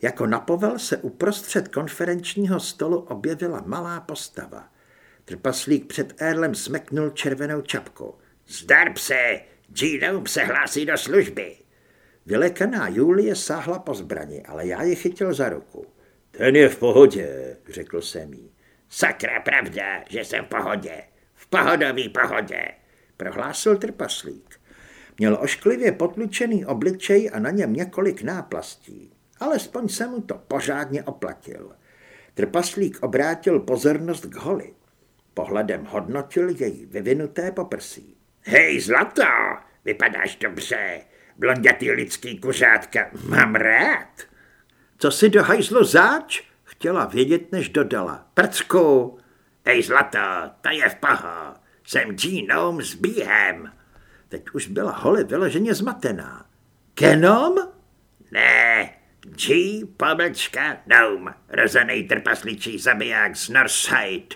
Jako napovel se uprostřed konferenčního stolu objevila malá postava. Trpaslík před Erlem smeknul červenou čapku. Zdar pse, Genome se hlásí do služby. Vylekaná Julie sáhla po zbrani, ale já ji chytil za ruku. Ten je v pohodě, řekl jsem jí. Sakra pravda, že jsem v pohodě. V pohodový pohodě, prohlásil trpaslík. Měl ošklivě potlučený obličej a na něm několik náplastí. Alespoň se mu to pořádně oplatil. Trpaslík obrátil pozornost k holi. Pohledem hodnotil její vyvinuté poprsí. Hej, zlato, vypadáš dobře. Blondětý lidský kuřátka, mám rád. Co si do hajzlu záč? Chtěla vědět, než dodala. Prcku. Hej, zlato, to je v paho. Jsem Genome s bíhem. Teď už byla Holly vyloženě zmatená. Kenom? Ne, G, pomlčka, Gnome, rozený trpasličí zabiják z Northside.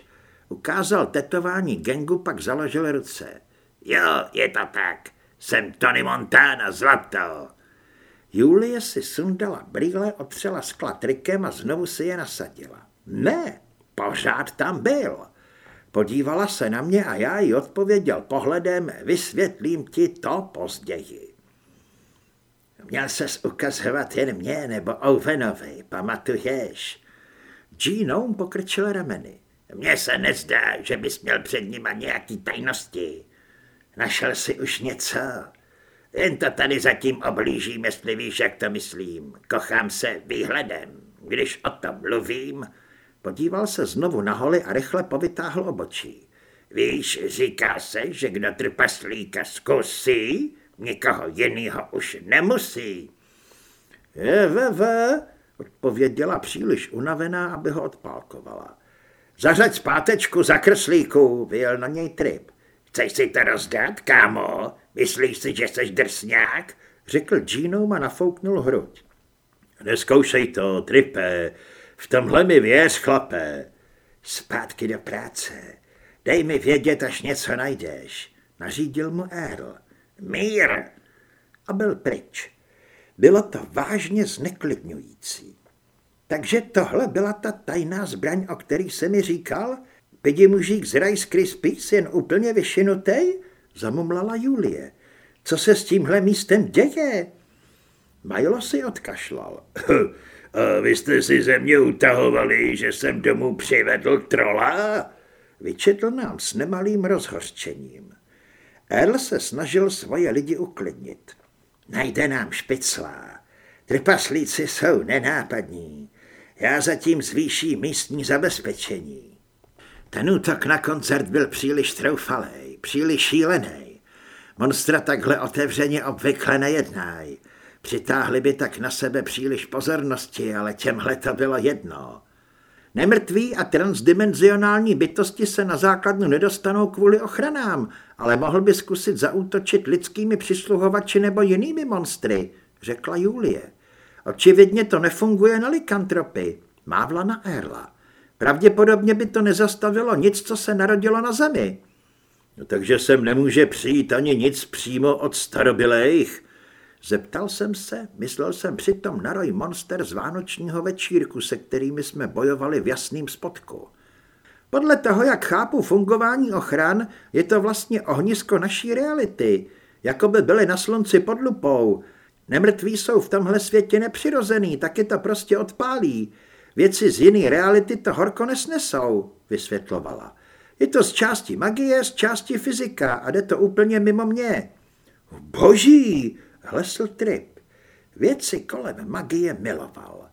Ukázal tetování gengu, pak založil ruce. Jo, je to tak. Jsem Tony Montana, zlato. Julie si sundala brýle, otřela skla trikem a znovu si je nasadila. Ne, pořád tam byl. Podívala se na mě a já jí odpověděl pohledem, vysvětlím ti to později. Měl ses ukazovat jen mě nebo Ovenovi, pamatuješ? Genome pokrčil rameny. Mně se nezdá, že bys měl před nima nějaký tajnosti. Našel si už něco? Jen to tady zatím oblížím, jestli víš, jak to myslím. Kochám se výhledem. Když o tom mluvím, podíval se znovu na holy a rychle povytáhl obočí. Víš, říká se, že kdo trpaslíka zkusí, nikoho jiného už nemusí. Je, ve, ve, odpověděla příliš unavená, aby ho odpálkovala. Zařaď zpátečku za krslíku, vyjel na něj trip. Chceš si to rozdat, kámo? Myslíš si, že jsi drsňák? Řekl Gino a nafouknul hruď. Neskoušej to, tripe. V tomhle mi věř, chlapé. Zpátky do práce. Dej mi vědět, až něco najdeš. Nařídil mu Earl. Mír. A byl pryč. Bylo to vážně zneklidňující. Takže tohle byla ta tajná zbraň, o který se mi říkal? Pidi mužík z Rice Krispies jen úplně vyšinutej? Zamumlala Julie. Co se s tímhle místem děje? Majlo si odkašlal. A vy jste si ze mě utahovali, že jsem domů přivedl trola? Vyčetl nám s nemalým rozhořčením. Earl se snažil svoje lidi uklidnit. Najde nám špiclá. Trpaslíci jsou nenápadní. Já zatím zvýším místní zabezpečení. Ten útok na koncert byl příliš troufalej, příliš šílený. Monstra takhle otevřeně obvykle nejednají. Přitáhli by tak na sebe příliš pozornosti, ale těmhle to bylo jedno. Nemrtví a transdimenzionální bytosti se na základnu nedostanou kvůli ochranám, ale mohl by zkusit zaútočit lidskými přisluhovači nebo jinými monstry, řekla Julie. Očividně to nefunguje na likantropy, mávla na Erla. Pravděpodobně by to nezastavilo nic, co se narodilo na zemi. No, takže sem nemůže přijít ani nic přímo od starobylejch. Zeptal jsem se, myslel jsem přitom na roj monster z vánočního večírku, se kterými jsme bojovali v jasným spodku. Podle toho, jak chápu fungování ochran, je to vlastně ohnisko naší reality, jako by byly na slunci pod lupou. Nemrtví jsou v tomhle světě nepřirozený, taky to prostě odpálí. Věci z jiné reality to horko nesnesou, vysvětlovala. Je to z části magie, z části fyzika a jde to úplně mimo mě. Boží, hlesl Trip. Věci kolem magie miloval.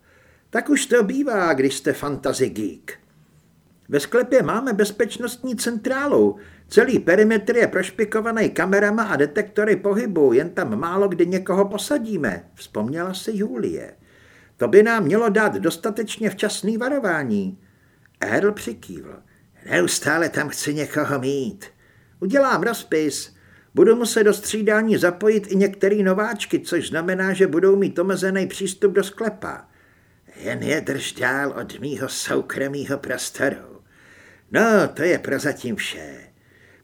Tak už to bývá, když jste fantasy geek. Ve sklepě máme bezpečnostní centrálu. Celý perimetr je prošpikovaný kamerama a detektory pohybu, jen tam málo kdy někoho posadíme, vzpomněla si Julie. To by nám mělo dát dostatečně včasný varování. Earl přikývl. Neustále tam chci někoho mít. Udělám rozpis. Budu muset do střídání zapojit i některé nováčky, což znamená, že budou mít omezený přístup do sklepa. Jen je drž dál od mýho soukromého prostoru. No, to je prozatím vše.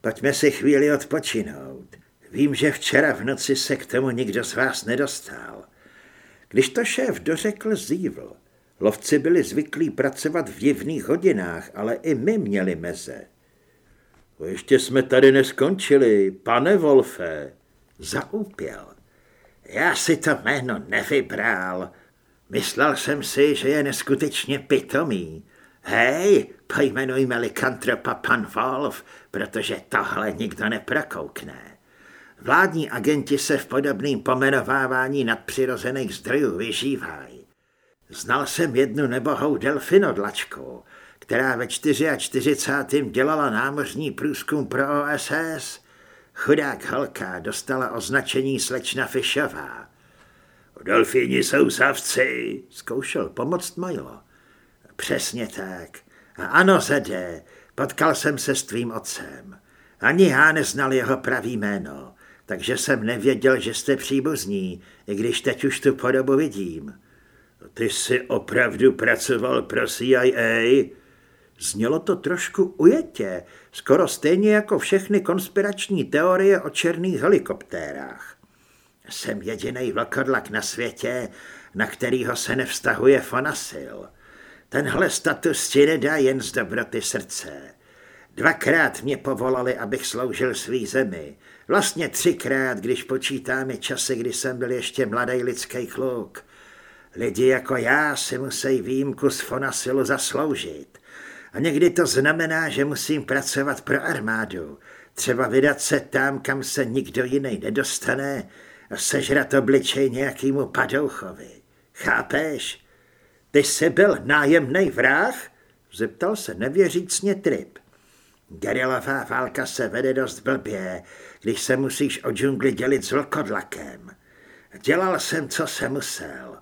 Pojďme si chvíli odpočinout. Vím, že včera v noci se k tomu nikdo z vás nedostal. Když to šéf dořekl, zívl. Lovci byli zvyklí pracovat v divných hodinách, ale i my měli meze. Ještě jsme tady neskončili, pane Wolfe. Zaupěl. Já si to jméno nevybral. Myslel jsem si, že je neskutečně pitomý. Hej, pojmenujme likantropa pan Wolf, protože tohle nikdo neprokoukne. Vládní agenti se v podobným pomenovávání nadpřirozených zdrojů vyžívají. Znal jsem jednu nebohou delfinodlačku, která ve 44. dělala námořní průzkum pro OSS. Chudák holka dostala označení slečna Fišová. Delfíni jsou savci, zkoušel pomoct Milo. Přesně tak. A ano, Zede, potkal jsem se s tvým otcem. Ani já neznal jeho pravý jméno, takže jsem nevěděl, že jste příbuzní, i když teď už tu podobu vidím. Ty jsi opravdu pracoval pro CIA? Znělo to trošku ujetě, skoro stejně jako všechny konspirační teorie o černých helikoptérách. Jsem jediný vlkodlak na světě, na kterýho se nevztahuje fonasil. Tenhle status ti nedá jen z dobroty srdce. Dvakrát mě povolali, abych sloužil svý zemi. Vlastně třikrát, když počítáme časy, kdy jsem byl ještě mladý lidský kluk. Lidi jako já si musí výjimku z Fonasilu zasloužit. A někdy to znamená, že musím pracovat pro armádu. Třeba vydat se tam, kam se nikdo jiný nedostane a sežrat obličej nějakýmu padouchovi. Chápeš? Ty jsi byl nájemný vrah? Zeptal se nevěřícně Trip. Gerilová válka se vede dost blbě, když se musíš o džungli dělit s vlkodlakem. Dělal jsem, co jsem musel.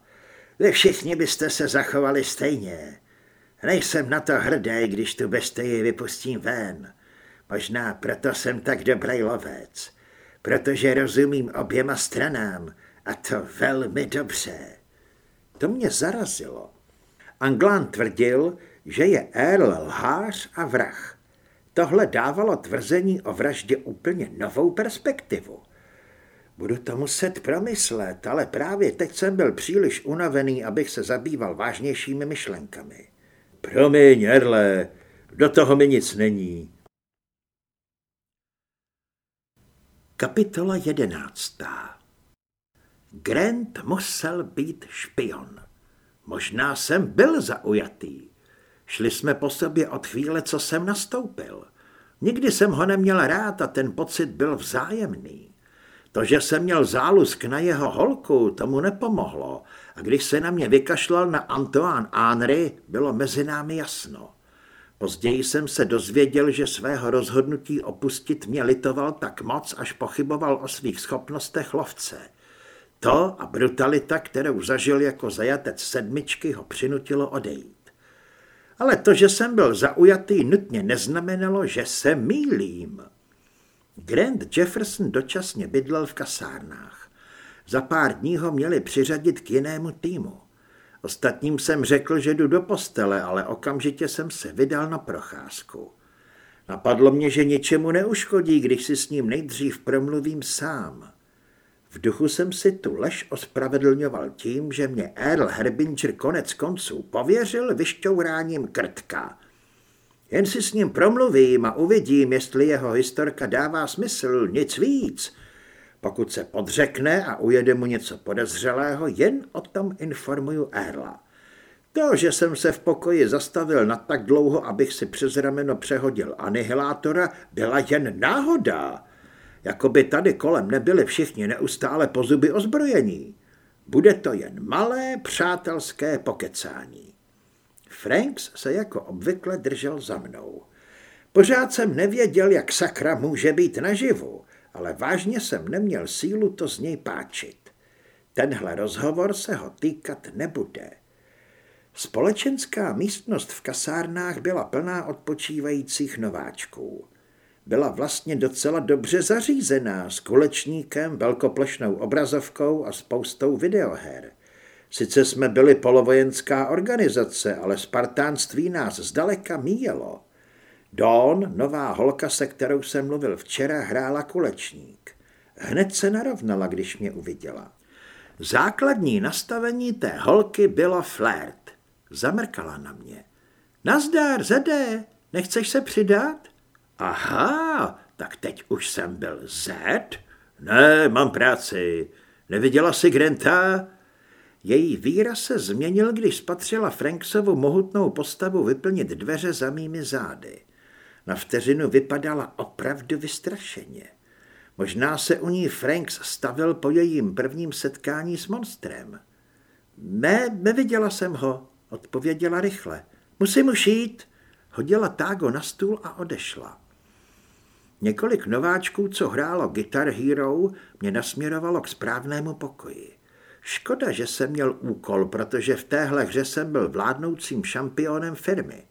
Vy všichni byste se zachovali stejně. Nejsem na to hrdý, když tu bestii vypustím ven. Možná proto jsem tak dobrý lovec. Protože rozumím oběma stranám a to velmi dobře. To mě zarazilo. Anglán tvrdil, že je Earl lhář a vrah. Tohle dávalo tvrzení o vraždě úplně novou perspektivu. Budu to muset promyslet, ale právě teď jsem byl příliš unavený, abych se zabýval vážnějšími myšlenkami. Promiň, Erle, do toho mi nic není. Kapitola jedenáctá Grant musel být špion. Možná jsem byl zaujatý. Šli jsme po sobě od chvíle, co jsem nastoupil. Nikdy jsem ho neměl rád a ten pocit byl vzájemný. To, že jsem měl zálusk na jeho holku, tomu nepomohlo a když se na mě vykašlal na Antoine Henry, bylo mezi námi jasno. Později jsem se dozvěděl, že svého rozhodnutí opustit mě litoval tak moc, až pochyboval o svých schopnostech lovce. To a brutalita, kterou zažil jako zajatec sedmičky, ho přinutilo odejít. Ale to, že jsem byl zaujatý, nutně neznamenalo, že se mýlím. Grant Jefferson dočasně bydlel v kasárnách. Za pár dní ho měli přiřadit k jinému týmu. Ostatním jsem řekl, že jdu do postele, ale okamžitě jsem se vydal na procházku. Napadlo mě, že ničemu neuškodí, když si s ním nejdřív promluvím sám. V duchu jsem si tu lež ospravedlňoval tím, že mě Earl Herbinger konec konců pověřil vyšťouráním krtka. Jen si s ním promluvím a uvidím, jestli jeho historka dává smysl, nic víc. Pokud se podřekne a ujede mu něco podezřelého, jen o tom informuju Erla. To, že jsem se v pokoji zastavil na tak dlouho, abych si přes rameno přehodil anihilátora, byla jen náhoda. Jako by tady kolem nebyli všichni neustále pozuby ozbrojení. Bude to jen malé přátelské pokecání. Franks se jako obvykle držel za mnou. Pořád jsem nevěděl, jak sakra může být naživu, ale vážně jsem neměl sílu to z něj páčit. Tenhle rozhovor se ho týkat nebude. Společenská místnost v kasárnách byla plná odpočívajících nováčků byla vlastně docela dobře zařízená s kulečníkem, velkoplešnou obrazovkou a spoustou videoher. Sice jsme byli polovojenská organizace, ale spartánství nás zdaleka míjelo. Dawn, nová holka, se kterou jsem mluvil včera, hrála kulečník. Hned se narovnala, když mě uviděla. Základní nastavení té holky bylo flirt. Zamrkala na mě. Nazdar, Zede, nechceš se přidat? Aha, tak teď už jsem byl Zed? Ne, mám práci. Neviděla jsi Granta? Její výraz se změnil, když spatřila Franksovu mohutnou postavu vyplnit dveře za mými zády. Na vteřinu vypadala opravdu vystrašeně. Možná se u ní Franks stavil po jejím prvním setkání s monstrem. Ne, neviděla jsem ho, odpověděla rychle. Musím už jít. Hodila tágo na stůl a odešla. Několik nováčků, co hrálo Guitar Hero, mě nasměrovalo k správnému pokoji. Škoda, že jsem měl úkol, protože v téhle hře jsem byl vládnoucím šampionem firmy.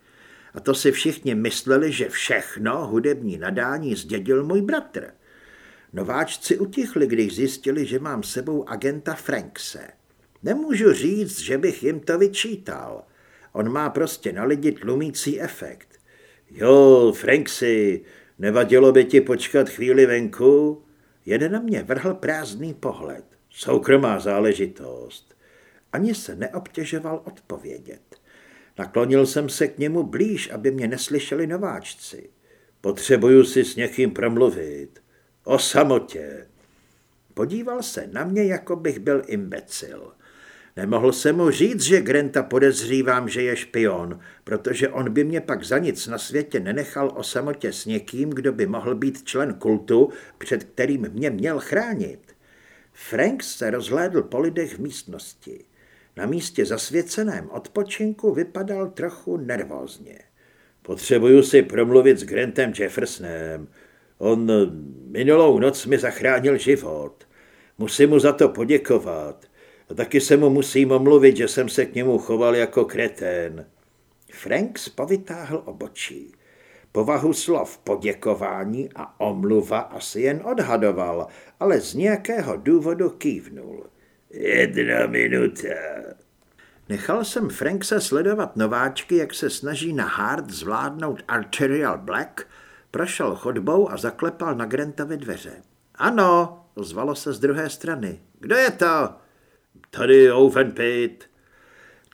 A to si všichni mysleli, že všechno hudební nadání zdědil můj bratr. Nováčci utichli, když zjistili, že mám sebou agenta Frankse. Nemůžu říct, že bych jim to vyčítal. On má prostě na lidi tlumící efekt. Jo, Franksy, nevadilo by ti počkat chvíli venku? Jeden na mě vrhl prázdný pohled. Soukromá záležitost. Ani se neobtěžoval odpovědět. Naklonil jsem se k němu blíž, aby mě neslyšeli nováčci. Potřebuju si s někým promluvit. O samotě. Podíval se na mě, jako bych byl imbecil. Nemohl jsem mu říct, že Grenta podezřívám, že je špion, protože on by mě pak za nic na světě nenechal o samotě s někým, kdo by mohl být člen kultu, před kterým mě měl chránit. Franks se rozhlédl po lidech v místnosti. Na místě zasvěceném odpočinku vypadal trochu nervózně. Potřebuju si promluvit s Grantem Jeffersonem. On minulou noc mi zachránil život. Musím mu za to poděkovat. A taky se mu musím omluvit, že jsem se k němu choval jako kretén. Franks povytáhl obočí. Povahu slov poděkování a omluva asi jen odhadoval, ale z nějakého důvodu kývnul. Jedna minuta. Nechal jsem Frankse sledovat nováčky, jak se snaží na hard zvládnout Arterial Black, prošel chodbou a zaklepal na Grantovi dveře. Ano, ozvalo se z druhé strany. Kdo je to? Tady Pit.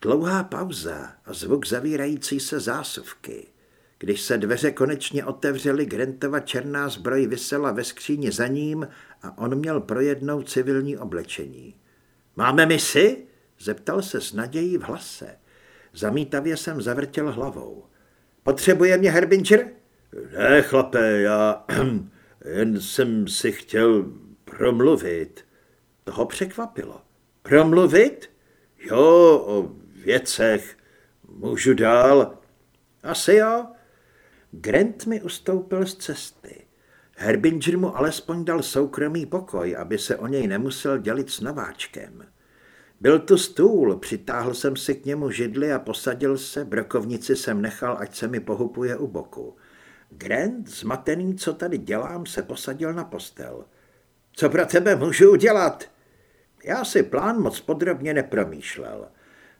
Dlouhá pauza a zvuk zavírající se zásuvky. Když se dveře konečně otevřely, Grantova černá zbroj vysela ve skříni za ním a on měl pro jednou civilní oblečení. Máme misi? Zeptal se s nadějí v hlase. Zamítavě jsem zavrtěl hlavou. Potřebuje mě Herbinger? Ne, chlape, já jen jsem si chtěl promluvit. Toho překvapilo. Promluvit? Jo, o věcech. Můžu dál? Asi jo. Grant mi ustoupil z cesty. Herbinger mu alespoň dal soukromý pokoj, aby se o něj nemusel dělit s nováčkem. Byl tu stůl, přitáhl jsem si k němu židli a posadil se, brokovnici jsem nechal, ať se mi pohupuje u boku. Grant, zmatený, co tady dělám, se posadil na postel. Co pro tebe můžu udělat? Já si plán moc podrobně nepromýšlel.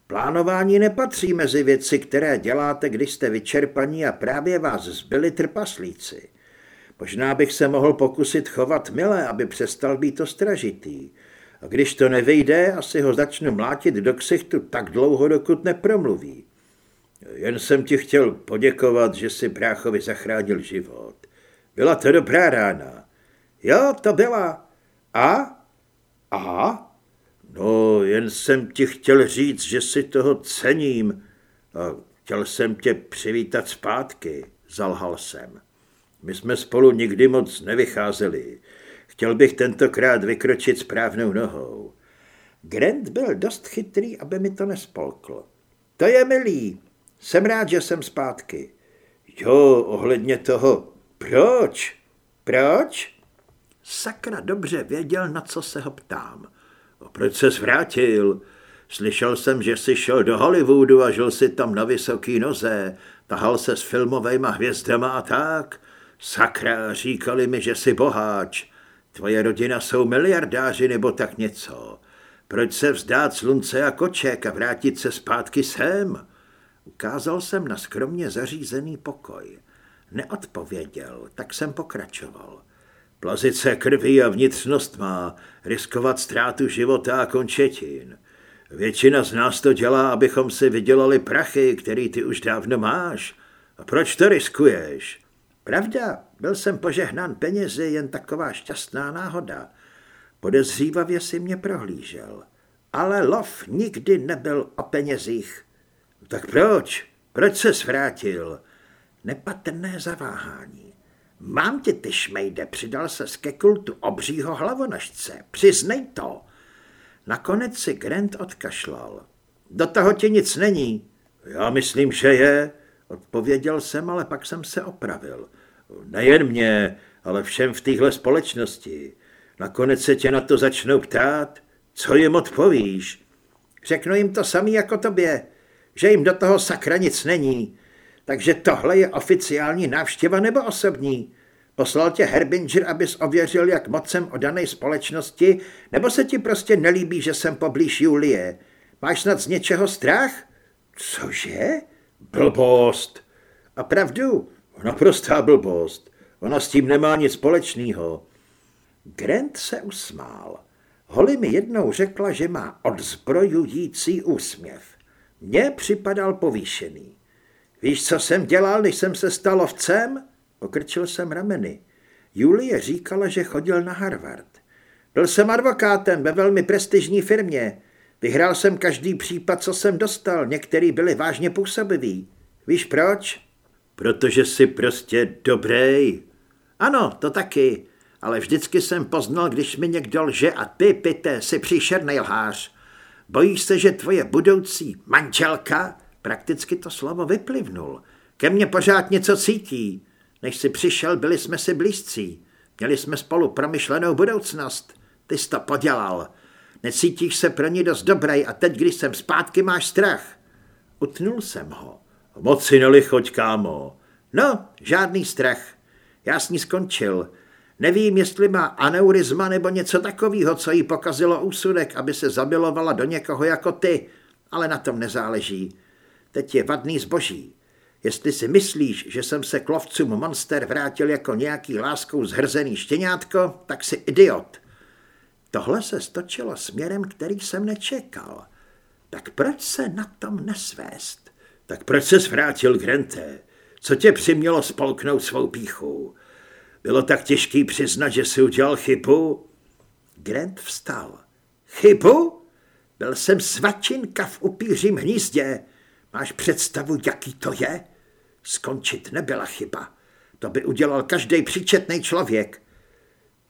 Plánování nepatří mezi věci, které děláte, když jste vyčerpaní a právě vás zbyli trpaslíci. Možná bych se mohl pokusit chovat milé, aby přestal být ostražitý. A když to nevyjde, asi ho začnu mlátit do ksichtu tak dlouho, dokud nepromluví. Jen jsem ti chtěl poděkovat, že si bráchovi zachránil život. Byla to dobrá rána. Jo, to byla. A? A? No, jen jsem ti chtěl říct, že si toho cením. A chtěl jsem tě přivítat zpátky, zalhal jsem. My jsme spolu nikdy moc nevycházeli. Chtěl bych tentokrát vykročit správnou nohou. Grant byl dost chytrý, aby mi to nespolkl. To je milý. Jsem rád, že jsem zpátky. Jo, ohledně toho. Proč? Proč? Sakra dobře věděl, na co se ho ptám. A proč se zvrátil? Slyšel jsem, že jsi šel do Hollywoodu a žil si tam na vysoký noze, tahal se s filmovými hvězdama a tak. Sakra, říkali mi, že jsi boháč. Tvoje rodina jsou miliardáři nebo tak něco. Proč se vzdát slunce a koček a vrátit se zpátky sem? Ukázal jsem na skromně zařízený pokoj. Neodpověděl, tak jsem pokračoval. Plazit se krví a vnitřnost má, riskovat ztrátu života a končetin. Většina z nás to dělá, abychom si vydělali prachy, který ty už dávno máš. A proč to riskuješ? Pravda, byl jsem požehnán penězi, jen taková šťastná náhoda. Podezřívavě si mě prohlížel. Ale lov nikdy nebyl o penězích. Tak proč? Proč se svrátil? Nepatrné zaváhání. Mám tě, ty šmejde, přidal se ke kultu obřího hlavonožce. Přiznej to. Nakonec si Grant odkašlal. Do toho ti nic není. Já myslím, že je, odpověděl jsem, ale pak jsem se opravil. Nejen mě, ale všem v téhle společnosti. Nakonec se tě na to začnou ptát, co jim odpovíš. Řeknu jim to samý jako tobě, že jim do toho sakra nic není. Takže tohle je oficiální návštěva nebo osobní? Poslal tě Herbinger, abys ověřil, jak moc jsem o dané společnosti, nebo se ti prostě nelíbí, že jsem poblíž Julie? Máš snad z něčeho strach? Cože? Blbost. A pravdu, naprostá blbost. Ona s tím nemá nic společného. Grant se usmál. Holly mi jednou řekla, že má odzbrojující úsměv. Mně připadal povýšený. Víš, co jsem dělal, když jsem se stal ovcem? Pokrčil jsem rameny. Julie říkala, že chodil na Harvard. Byl jsem advokátem ve velmi prestižní firmě. Vyhrál jsem každý případ, co jsem dostal. Některý byli vážně působiví. Víš proč? Protože jsi prostě dobrý. Ano, to taky. Ale vždycky jsem poznal, když mi někdo lže a ty, pité, si příšerný lhář. Bojíš se, že tvoje budoucí manželka, prakticky to slovo vyplivnul, ke mně pořád něco cítí. Než jsi přišel, byli jsme si blízcí. Měli jsme spolu promyšlenou budoucnost. Ty jsi to podělal. Necítíš se pro ní dost dobrý a teď, když jsem zpátky, máš strach. Utnul jsem ho. Moc si nelichoť, kámo. No, žádný strach. Já s ní skončil. Nevím, jestli má aneurizma nebo něco takového, co jí pokazilo úsudek, aby se zamilovala do někoho jako ty, ale na tom nezáleží. Teď je vadný zboží. Jestli si myslíš, že jsem se k lovcům monster vrátil jako nějaký láskou zhrzený štěňátko, tak si idiot. Tohle se stočilo směrem, který jsem nečekal. Tak proč se na tom nesvést? Tak proč se zvrátil, Grante? Co tě přimělo spolknout svou píchu? Bylo tak těžký přiznat, že si udělal chybu? Grant vstal. Chybu? Byl jsem svačinka v upířím hnízdě. Máš představu, jaký to je? Skončit nebyla chyba. To by udělal každý příčetný člověk.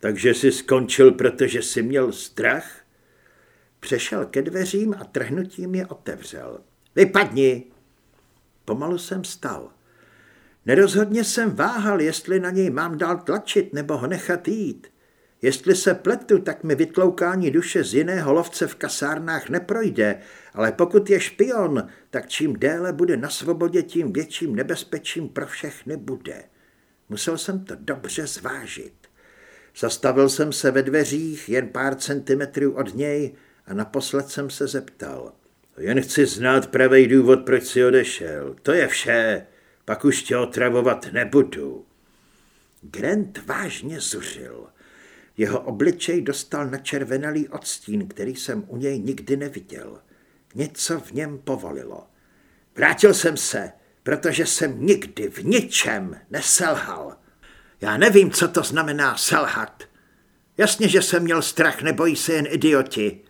Takže jsi skončil, protože jsi měl strach? Přešel ke dveřím a trhnutím je otevřel. Vypadni! Pomalu jsem stal. Nerozhodně jsem váhal, jestli na něj mám dál tlačit nebo ho nechat jít. Jestli se pletu, tak mi vytloukání duše z jiného lovce v kasárnách neprojde, ale pokud je špion, tak čím déle bude na svobodě, tím větším nebezpečím pro všechny bude. Musel jsem to dobře zvážit. Zastavil jsem se ve dveřích jen pár centimetrů od něj a naposled jsem se zeptal. Jen chci znát pravý důvod, proč si odešel. To je vše. Pak už tě otravovat nebudu. Grant vážně zuřil. Jeho obličej dostal na červenalý odstín, který jsem u něj nikdy neviděl. Něco v něm povolilo. Vrátil jsem se, protože jsem nikdy v ničem neselhal. Já nevím, co to znamená selhat. Jasně, že jsem měl strach, nebojí se jen idioti.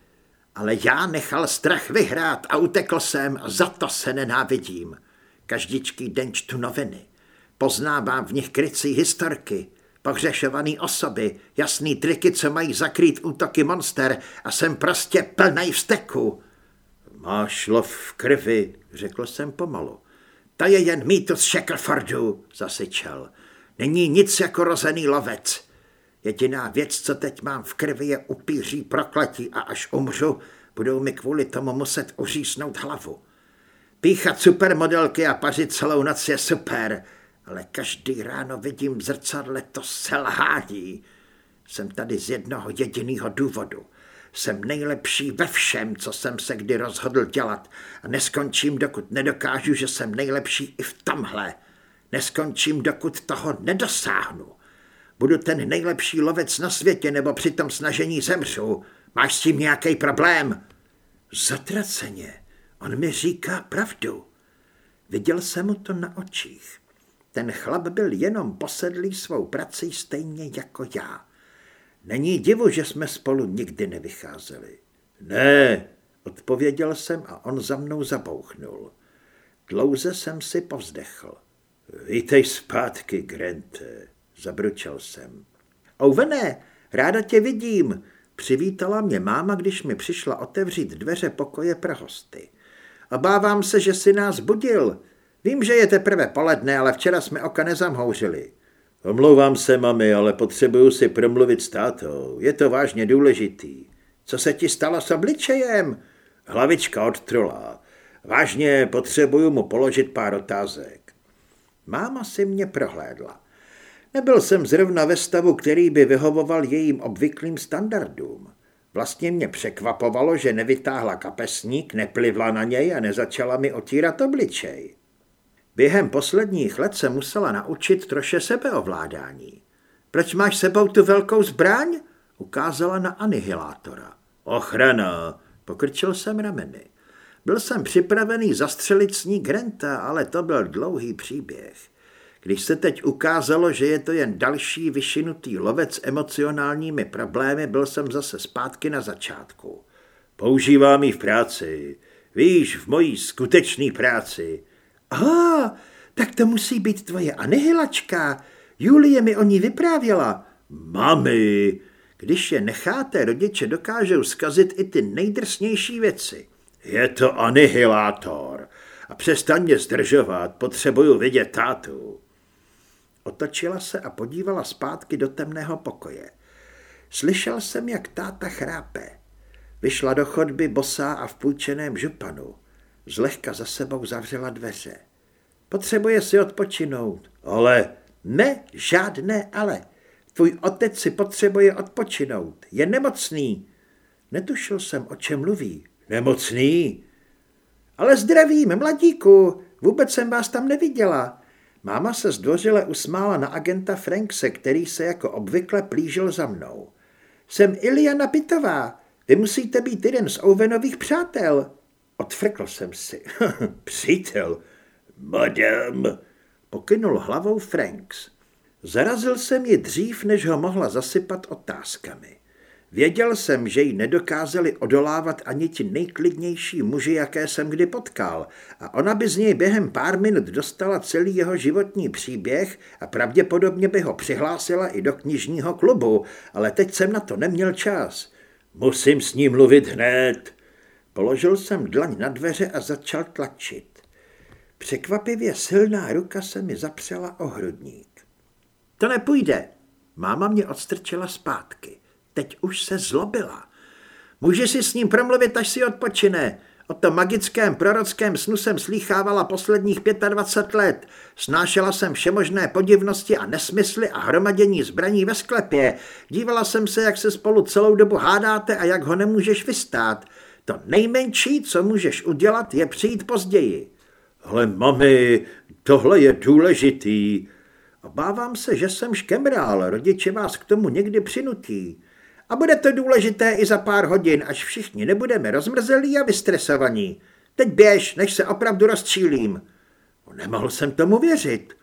Ale já nechal strach vyhrát a utekl jsem a za to se nenávidím. Každičký den čtu noviny. Poznávám v nich krycí historky, pohřešovaný osoby, jasný triky, co mají zakrýt útoky monster a jsem prostě plnej vzteku. Máš lov v krvi, řekl jsem pomalu. To je jen mýtus Shacklefordu, zasyčel. Není nic jako rozený lovec. Jediná věc, co teď mám v krvi, je upíří prokletí a až umřu, budou mi kvůli tomu muset uřísnout hlavu. Píchat supermodelky a pařit celou noc je super, ale každý ráno vidím v zrcadle to selhání. Jsem tady z jednoho jediného důvodu. Jsem nejlepší ve všem, co jsem se kdy rozhodl dělat a neskončím, dokud nedokážu, že jsem nejlepší i v tomhle. Neskončím, dokud toho nedosáhnu. Budu ten nejlepší lovec na světě, nebo při tom snažení zemřu. Máš s tím nějaký problém? Zatraceně. On mi říká pravdu. Viděl jsem mu to na očích. Ten chlap byl jenom posedlý svou prací stejně jako já. Není divu, že jsme spolu nikdy nevycházeli. Ne, odpověděl jsem a on za mnou zabouchnul. Dlouze jsem si povzdechl. Vítej zpátky, Grante, zabručel jsem. Ouvené, ráda tě vidím, přivítala mě máma, když mi přišla otevřít dveře pokoje pro hosty. Obávám se, že si nás budil. Vím, že je teprve poledne, ale včera jsme oka nezamhouřili. Omlouvám se, mami, ale potřebuju si promluvit s tátou. Je to vážně důležitý. Co se ti stalo s obličejem? Hlavička od trola. Vážně potřebuju mu položit pár otázek. Máma si mě prohlédla. Nebyl jsem zrovna ve stavu, který by vyhovoval jejím obvyklým standardům. Vlastně mě překvapovalo, že nevytáhla kapesník, neplivla na něj a nezačala mi otírat obličej. Během posledních let se musela naučit troše sebeovládání. Proč máš sebou tu velkou zbraň? Ukázala na anihilátora. Ochrana, pokrčil jsem rameny. Byl jsem připravený zastřelit s ní Granta, ale to byl dlouhý příběh. Když se teď ukázalo, že je to jen další vyšinutý lovec s emocionálními problémy, byl jsem zase zpátky na začátku. Používám ji v práci. Víš, v mojí skutečné práci. Aha, tak to musí být tvoje anihilačka. Julie mi o ní vyprávěla. Mami, když je necháte, rodiče dokážou zkazit i ty nejdrsnější věci. Je to anihilátor. A přestaň mě zdržovat, potřebuju vidět tátu. Otočila se a podívala zpátky do temného pokoje. Slyšel jsem, jak táta chrápe. Vyšla do chodby bosá a v půjčeném županu. Zlehka za sebou zavřela dveře. Potřebuje si odpočinout. Ale ne, žádné ale. Tvůj otec si potřebuje odpočinout. Je nemocný. Netušil jsem, o čem mluví. Nemocný? Ale zdravím, mladíku. Vůbec jsem vás tam neviděla. Máma se zdvořile usmála na agenta Frankse, který se jako obvykle plížil za mnou. Jsem Iliana Pitová. Vy musíte být jeden z Owenových přátel. Odfrkl jsem si. Přítel? Madam, pokynul hlavou Franks. Zarazil jsem ji dřív, než ho mohla zasypat otázkami. Věděl jsem, že jí nedokázali odolávat ani ti nejklidnější muži, jaké jsem kdy potkal, a ona by z něj během pár minut dostala celý jeho životní příběh a pravděpodobně by ho přihlásila i do knižního klubu, ale teď jsem na to neměl čas. Musím s ním mluvit hned. Položil jsem dlaň na dveře a začal tlačit. Překvapivě silná ruka se mi zapřela o hrudník. To nepůjde. Máma mě odstrčila zpátky. Teď už se zlobila. Může si s ním promluvit, až si odpočine. O tom magickém prorockém snu jsem slýchávala posledních 25 let. Snášela jsem všemožné podivnosti a nesmysly a hromadění zbraní ve sklepě. Dívala jsem se, jak se spolu celou dobu hádáte a jak ho nemůžeš vystát. To nejmenší, co můžeš udělat, je přijít později. Ale mami, tohle je důležitý. Obávám se, že jsem škemrál, rodiče vás k tomu někdy přinutí. A bude to důležité i za pár hodin, až všichni nebudeme rozmrzelí a vystresovaní. Teď běž, než se opravdu rozčílím. Nemohl jsem tomu věřit.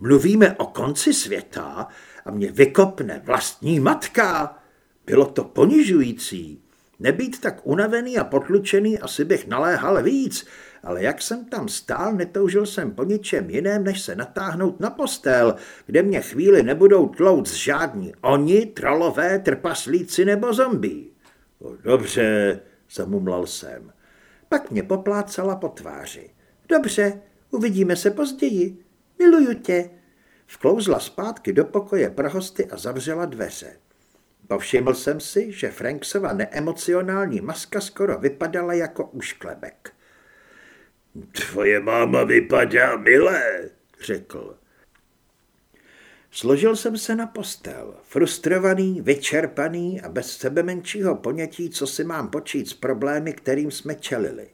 Mluvíme o konci světa a mě vykopne vlastní matka. Bylo to ponižující. Nebýt tak unavený a potlučený, asi bych naléhal víc, ale jak jsem tam stál, netoužil jsem po ničem jiném, než se natáhnout na postel, kde mě chvíli nebudou tlouc žádní oni, trolové, trpaslíci nebo zombí. Dobře, zamumlal jsem. Pak mě poplácala po tváři. Dobře, uvidíme se později. Miluju tě. Vklouzla zpátky do pokoje pro hosty a zavřela dveře. Povšiml jsem si, že Franksova neemocionální maska skoro vypadala jako ušklebek. Tvoje máma vypadá milé, řekl. Složil jsem se na postel, frustrovaný, vyčerpaný a bez sebe menšího ponětí, co si mám počít s problémy, kterým jsme čelili.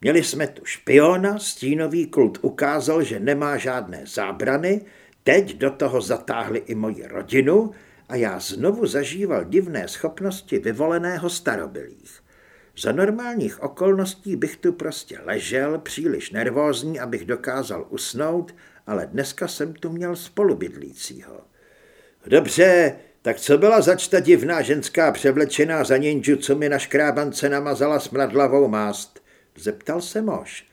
Měli jsme tu špiona, stínový kult ukázal, že nemá žádné zábrany, teď do toho zatáhli i moji rodinu a já znovu zažíval divné schopnosti vyvoleného starobylých. Za normálních okolností bych tu prostě ležel, příliš nervózní, abych dokázal usnout, ale dneska jsem tu měl spolubydlícího. Dobře, tak co byla začta divná ženská převlečená za ninju, co mi na škrábance namazala smradlavou mást? Zeptal se mož.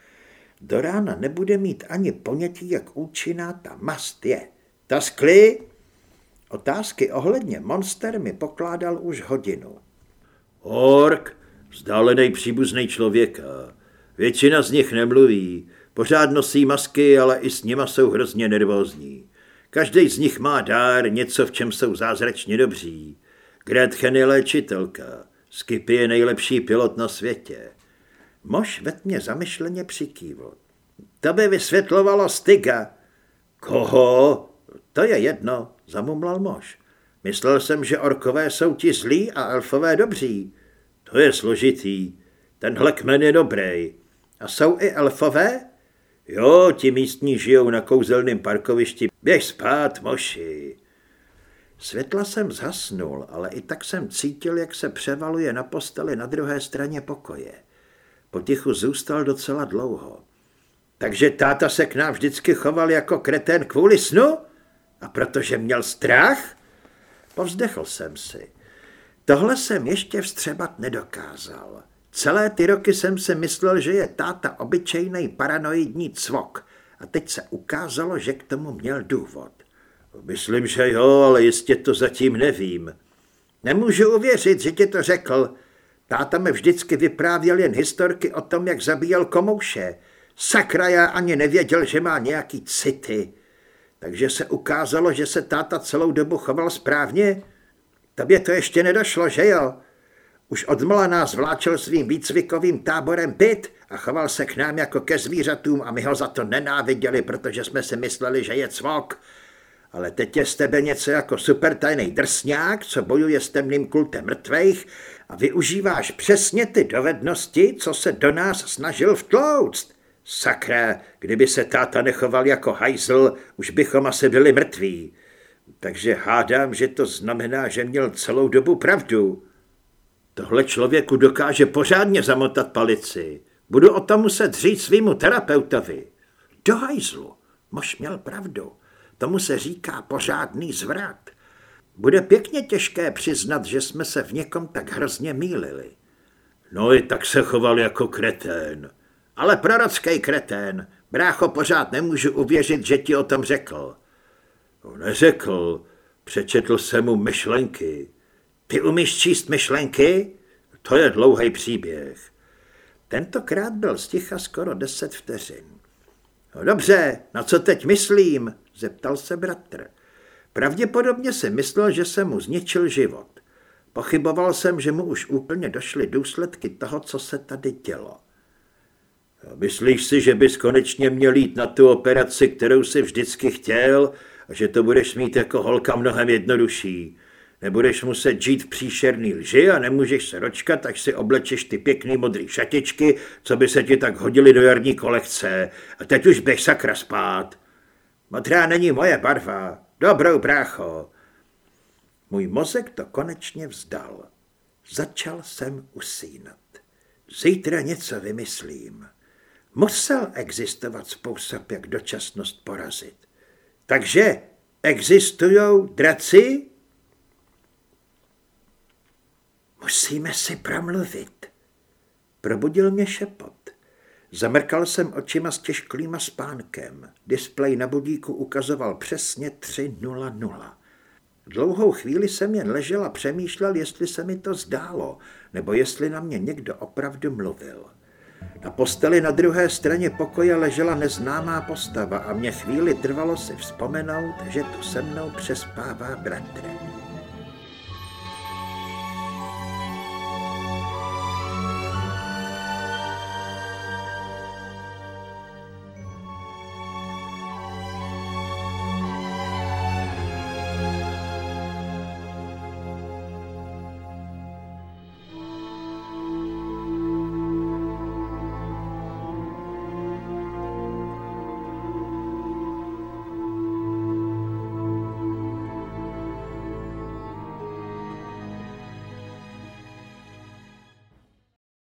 Do rána nebude mít ani ponětí, jak účinná ta mast je. Ta skly? Otázky ohledně monster mi pokládal už hodinu. Ork, vzdálený příbuzný člověka. Většina z nich nemluví, pořád nosí masky, ale i s nima jsou hrozně nervózní. Každý z nich má dár, něco, v čem jsou zázračně dobří. Gretchen je léčitelka, Skipy je nejlepší pilot na světě. Mož ve tmě zamyšleně přikývl. To by vysvětlovalo Styga. Koho? To je jedno, zamumlal mož. Myslel jsem, že orkové jsou ti zlí a elfové dobří. To je složitý. Tenhle kmen je dobrý. A jsou i elfové? Jo, ti místní žijou na kouzelném parkovišti. Běž spát, moši. Světla jsem zhasnul, ale i tak jsem cítil, jak se převaluje na posteli na druhé straně pokoje. Potichu zůstal docela dlouho. Takže táta se k nám vždycky choval jako kretén kvůli snu? A protože měl strach? Povzdechl jsem si. Tohle jsem ještě vstřebat nedokázal. Celé ty roky jsem si myslel, že je táta obyčejný paranoidní cvok a teď se ukázalo, že k tomu měl důvod. Myslím, že jo, ale jistě to zatím nevím. Nemůžu uvěřit, že ti to řekl. Táta mi vždycky vyprávěl jen historky o tom, jak zabíjel komouše. Sakra, já ani nevěděl, že má nějaký city. Takže se ukázalo, že se táta celou dobu choval správně? Tobě to ještě nedošlo, že jo? Už odmala nás vláčel svým výcvikovým táborem byt a choval se k nám jako ke zvířatům a my ho za to nenáviděli, protože jsme si mysleli, že je cvok. Ale teď je z tebe něco jako supertajný drsňák, co bojuje s temným kultem mrtvejch a využíváš přesně ty dovednosti, co se do nás snažil vtlouct. Sakra, kdyby se táta nechoval jako hajzl, už bychom asi byli mrtví. Takže hádám, že to znamená, že měl celou dobu pravdu. Tohle člověku dokáže pořádně zamotat palici. Budu o tom muset říct svýmu terapeutovi. Do hajzlu. Mož měl pravdu. Tomu se říká pořádný zvrat. Bude pěkně těžké přiznat, že jsme se v někom tak hrozně mýlili. No i tak se choval jako kretén. Ale prorocký kretén. Brácho, pořád nemůžu uvěřit, že ti o tom řekl. No, neřekl. Přečetl jsem mu myšlenky. Ty umíš číst myšlenky? To je dlouhý příběh. Tentokrát byl sticha skoro deset vteřin. No dobře, na co teď myslím? zeptal se bratr. Pravděpodobně si myslel, že jsem mu zničil život. Pochyboval jsem, že mu už úplně došly důsledky toho, co se tady dělo. Myslíš si, že bys konečně měl jít na tu operaci, kterou si vždycky chtěl a že to budeš mít jako holka mnohem jednodušší? Nebudeš muset žít v příšerný lži a nemůžeš se ročkat, až si oblečeš ty pěkný modrý šatičky, co by se ti tak hodili do jarní kolekce. A teď už běž sakra spát. Modrá není moje barva. Dobrou, brácho. Můj mozek to konečně vzdal. Začal jsem usínat. Zítra něco vymyslím. Musel existovat způsob, jak dočasnost porazit. Takže existují draci? Musíme si promluvit. Probudil mě šepot. Zamrkal jsem očima s těžklýma spánkem. Displej na budíku ukazoval přesně 3.00. Dlouhou chvíli jsem jen ležel a přemýšlel, jestli se mi to zdálo, nebo jestli na mě někdo opravdu mluvil. Na posteli na druhé straně pokoje ležela neznámá postava a mě chvíli trvalo si vzpomenout, že tu se mnou přespává bratr.